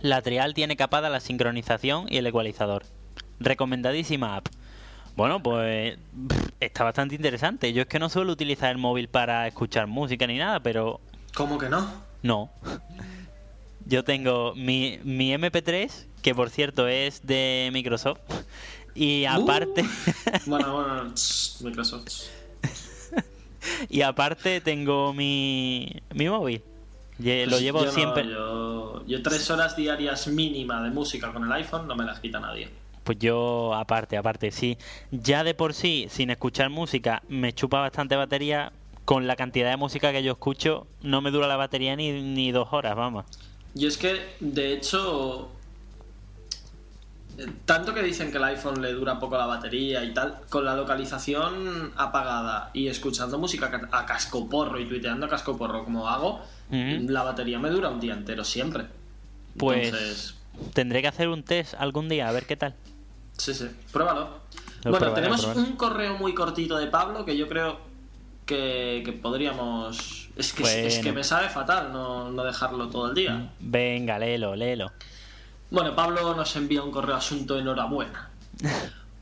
La trial tiene capada la sincronización y el ecualizador. Recomendadísima app. Bueno, pues está bastante interesante. Yo es que no suelo utilizar el móvil para escuchar música ni nada, pero ¿Cómo que no? no. Yo tengo mi, mi MP3, que por cierto es de Microsoft. Y aparte, [laughs] Bueno, bueno, [laughs] Microsoft. y aparte tengo mi, mi móvil. Lo Pues llevo yo no, siempre. yo, yo tres horas diarias mínima de música con el iPhone no me las quita nadie. Pues yo, aparte, aparte, sí. Ya de por sí, sin escuchar música, me chupa bastante batería. Con la cantidad de música que yo escucho, no me dura la batería ni, ni dos horas, vamos. Y es que, de hecho, tanto que dicen que el iPhone le dura poco la batería y tal, con la localización apagada y escuchando música ca- a cascoporro y tuiteando a cascoporro como hago, la batería me dura un día entero siempre. Pues Entonces, tendré que hacer un test algún día, a ver qué tal. sí, sí, pruébalo. Lo bueno, probaré, tenemos un correo muy cortito de Pablo que yo creo que, que podríamos... Es que, es que me sabe fatal no, no dejarlo todo el día. Venga, léelo, léelo. Bueno, Pablo nos envía un correo asunto enhorabuena. [laughs]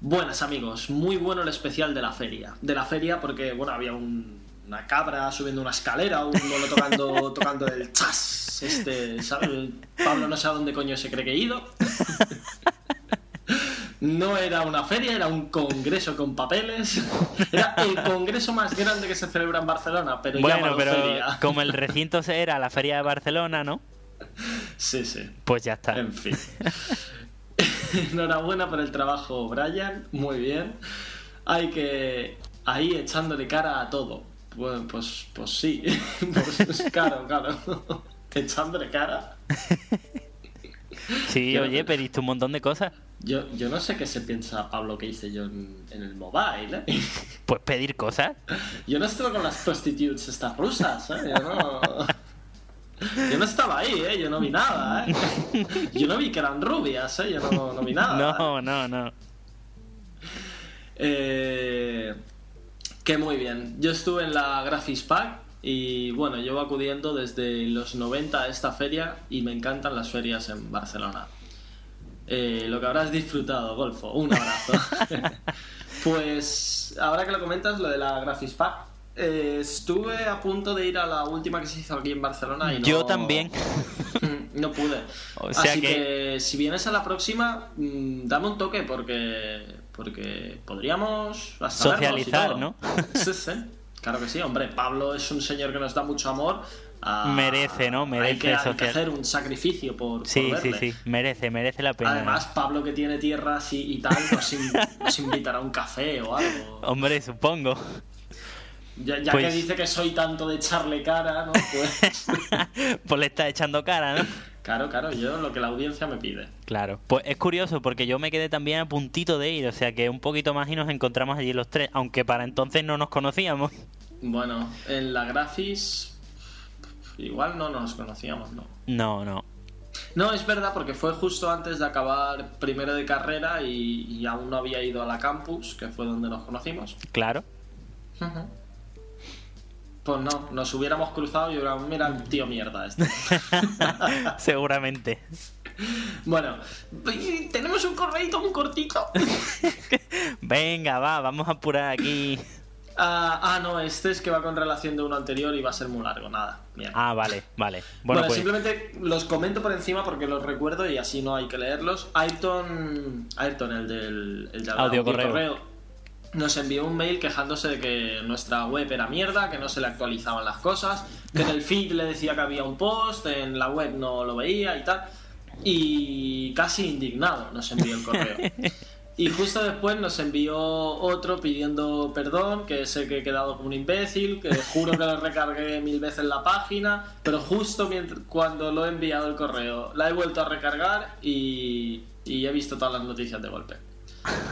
Buenas amigos, muy bueno el especial de la feria. De la feria porque, bueno, había un- una cabra subiendo una escalera, un mono tocando, [laughs] tocando el chas. Este, ¿sabes? Pablo no sé a dónde coño se cree que he ido. [laughs] No era una feria, era un congreso con papeles. Era el congreso más grande que se celebra en Barcelona, pero Bueno, pero feria. como el recinto se- era la feria de Barcelona, ¿no? Sí, sí. Pues ya está. En fin. [laughs] [laughs] Enhorabuena por el trabajo, Brian. Muy bien. Hay que. Ahí echándole cara a todo. Pues, pues, pues sí. [laughs] Pues claro, claro. Echándole cara. Sí, Yo- oye, pediste un montón de cosas. Yo, yo no sé qué se piensa Pablo que hice yo en, en el mobile, ¿eh? Pues pedir cosas. Yo no estuve con las prostitutes estas rusas, ¿eh? Yo no... Yo no estaba ahí, ¿eh? Yo no vi nada, ¿eh? Yo no vi que eran rubias, ¿eh? Yo no, no vi nada. ¿eh? No, no, no. Eh, que muy bien. Yo estuve en la Graphics Pack y bueno, llevo acudiendo desde los 90 a esta feria y me encantan las ferias en Barcelona. Eh, lo que habrás disfrutado, Golfo. Un abrazo. [laughs] pues ahora que lo comentas, lo de la Graphics Pack. Eh, estuve a punto de ir a la última que se hizo aquí en Barcelona y no... Yo también. [laughs] No pude. [laughs] O sea Así que- que... si vienes a la próxima, mm, dame un toque porque porque podríamos hasta Socializar. ¿no? [laughs] Sí, sí. Claro que sí, hombre. Pablo es un señor que nos da mucho amor. a- Merece, ¿no? Merece hay que, hay que hacer un sacrificio por, por Sí, sí, sí, merece, merece la pena. Además, Pablo que tiene tierras y, y tal, nos, in- nos invitará a un café o algo. Hombre, supongo. Ya, ya Pues- que dice que soy tanto de echarle cara, ¿no? [laughs] Pues pues le está echando cara, ¿no? claro, claro, yo lo que la audiencia me pide. Claro. Pues es curioso porque yo me quedé también a puntito de ir, o sea que un poquito más y nos encontramos allí los tres, aunque para entonces no nos conocíamos. Bueno, en la Grafis igual no nos conocíamos, ¿no? No, no. No, es verdad, porque fue justo antes de acabar primero de carrera y, y aún no había ido a la campus, que fue donde nos conocimos. Claro. Pues no, nos hubiéramos cruzado y hubiéramos, mira tío mierda este. [laughs] Seguramente. bueno, tenemos un correito muy cortito. [laughs] Venga, va, vamos a apurar aquí. Ah, ah, no, este es que va con relación de uno anterior y va a ser muy largo, nada. Mierda. Ah, vale, vale. Bueno, Bueno, pues simplemente los comento por encima porque los recuerdo y así no hay que leerlos. Ayrton, Ayrton el del, el del Audio audiocorreo, nos envió un mail quejándose de que nuestra web era mierda, que no se le actualizaban las cosas, que en el feed le decía que había un post, en la web no lo veía y tal. Y casi indignado nos envió el correo. [laughs] Y justo después nos envió otro pidiendo perdón, que sé que he quedado como un imbécil, que juro que lo recargué mil veces la página, pero justo mientras, cuando lo he enviado el correo, la he vuelto a recargar y, y he visto todas las noticias de golpe.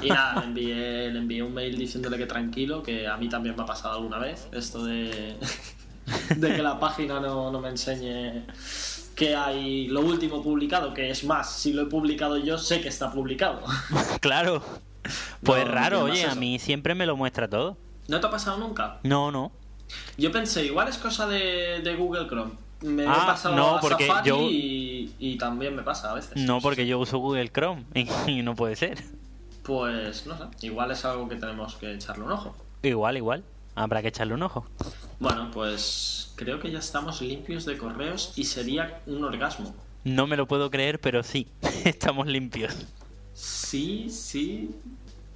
Y nada, le envié, le envié un mail diciéndole que tranquilo, que a mí también me ha pasado alguna vez, esto de, [laughs] de que la página no, no me enseñe que hay lo último publicado, que es más, si lo he publicado yo, sé que está publicado. [laughs] claro. Pues No, raro, oye, a mí siempre me lo muestra todo. ¿No te ha pasado nunca? No, no. Yo pensé, igual es cosa de, de Google Chrome. Me he Ah, pasado no, a porque Safari yo- y, y también me pasa a veces. No, porque yo uso Google Chrome [laughs] y, y no puede ser. Pues no sé, igual es algo que tenemos que echarle un ojo. Igual, igual. Habrá que echarle un ojo. Bueno, pues creo que ya estamos limpios de correos y sería un orgasmo. No me lo puedo creer, pero sí, [laughs] estamos limpios. Sí, sí.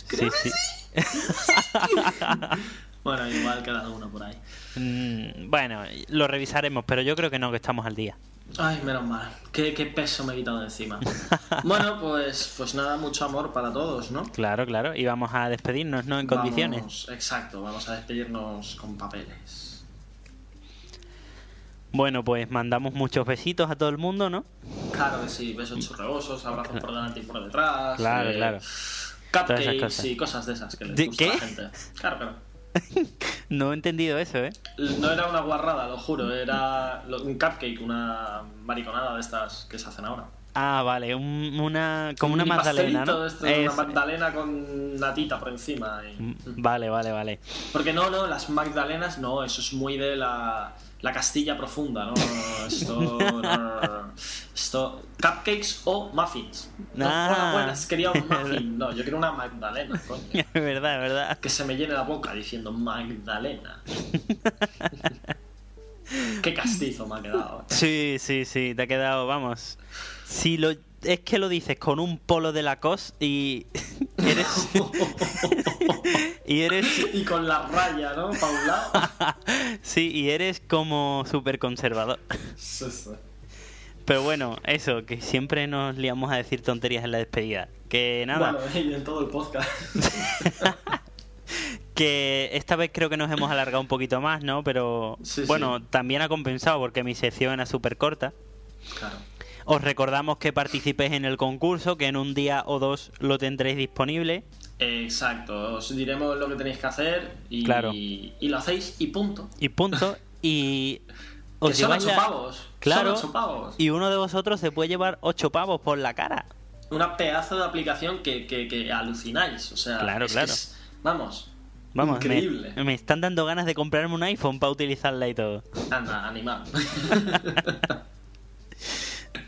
Sí, sí. [laughs] Bueno, igual queda uno por ahí. Mm, bueno, lo revisaremos, pero yo creo que no, que estamos al día. Ay, menos mal. Qué, qué peso me he quitado de encima. [laughs] bueno, pues, pues nada, mucho amor para todos, ¿no? Claro, claro. Y vamos a despedirnos, ¿no? En condiciones. Vamos- exacto, vamos a despedirnos con papeles. Bueno, pues mandamos muchos besitos a todo el mundo, ¿no? Claro que sí, besos churreosos, abrazos por delante y por detrás. Claro, eh, claro. Cupcakes cosas. y cosas de esas que les ¿De gusta a la gente. Claro, claro. [laughs] No he entendido eso, ¿eh? No era una guarrada, lo juro, era un cupcake, una mariconada de estas que se hacen ahora. Ah, vale, un- una como una Un magdalena, ¿no? de esto, Es- Una magdalena con natita por encima. y- Mm, Vale, vale, vale. Porque no, no, las magdalenas no, eso es muy de la, la Castilla profunda, ¿no? Esto, no, no, no, no. Esto, cupcakes o muffins. No, Ah. buenas, quería un muffin. [laughs] No, yo quiero una magdalena, coño. [laughs] Es verdad, es verdad. Que se me llene la boca diciendo magdalena. [laughs] Qué castizo me ha quedado. Sí, sí, sí, te ha quedado, vamos. Si lo es que lo dices con un polo de Lacoste y [laughs] eres [laughs] y eres Y con la raya, ¿no? Pa' un lado. [laughs] sí, y eres como súper conservador. Sí, sí. Pero bueno, eso, que siempre nos liamos a decir tonterías en la despedida. Que nada, Bueno, y en todo el podcast. que esta vez creo que nos hemos alargado un poquito más, ¿no? Pero sí. bueno, también ha compensado porque mi sección era súper corta. Claro. Os recordamos que participéis en el concurso, que en un día o dos lo tendréis disponible. Exacto, os diremos lo que tenéis que hacer y, Claro. y lo hacéis y punto. Y punto. [laughs] Y Que os son lleváis ocho la- pavos. Claro. Son ocho pavos. Y uno de vosotros se puede llevar ocho pavos por la cara. Una pedazo de aplicación que, que, que alucináis. O sea, Claro, es que claro. es- vamos, Vamos, me, Increíble. me están dando ganas de comprarme un iPhone para utilizarla y todo. anda, animal. [laughs]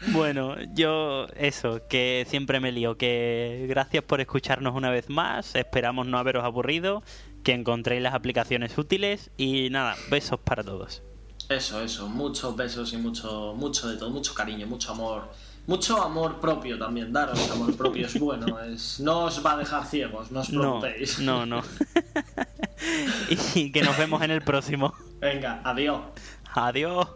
Bueno, yo eso, que siempre me lío, que gracias por escucharnos una vez más, esperamos no haberos aburrido, que encontréis las aplicaciones útiles y nada, besos para todos. eso, eso, muchos besos y mucho, mucho de todo, mucho cariño, mucho amor. Mucho amor propio también, daros amor propio es bueno, [laughs] es, no os va a dejar ciegos, no os No, preocupéis. no, no. [laughs] [laughs] y que nos vemos en el próximo. Venga, adiós. Adiós.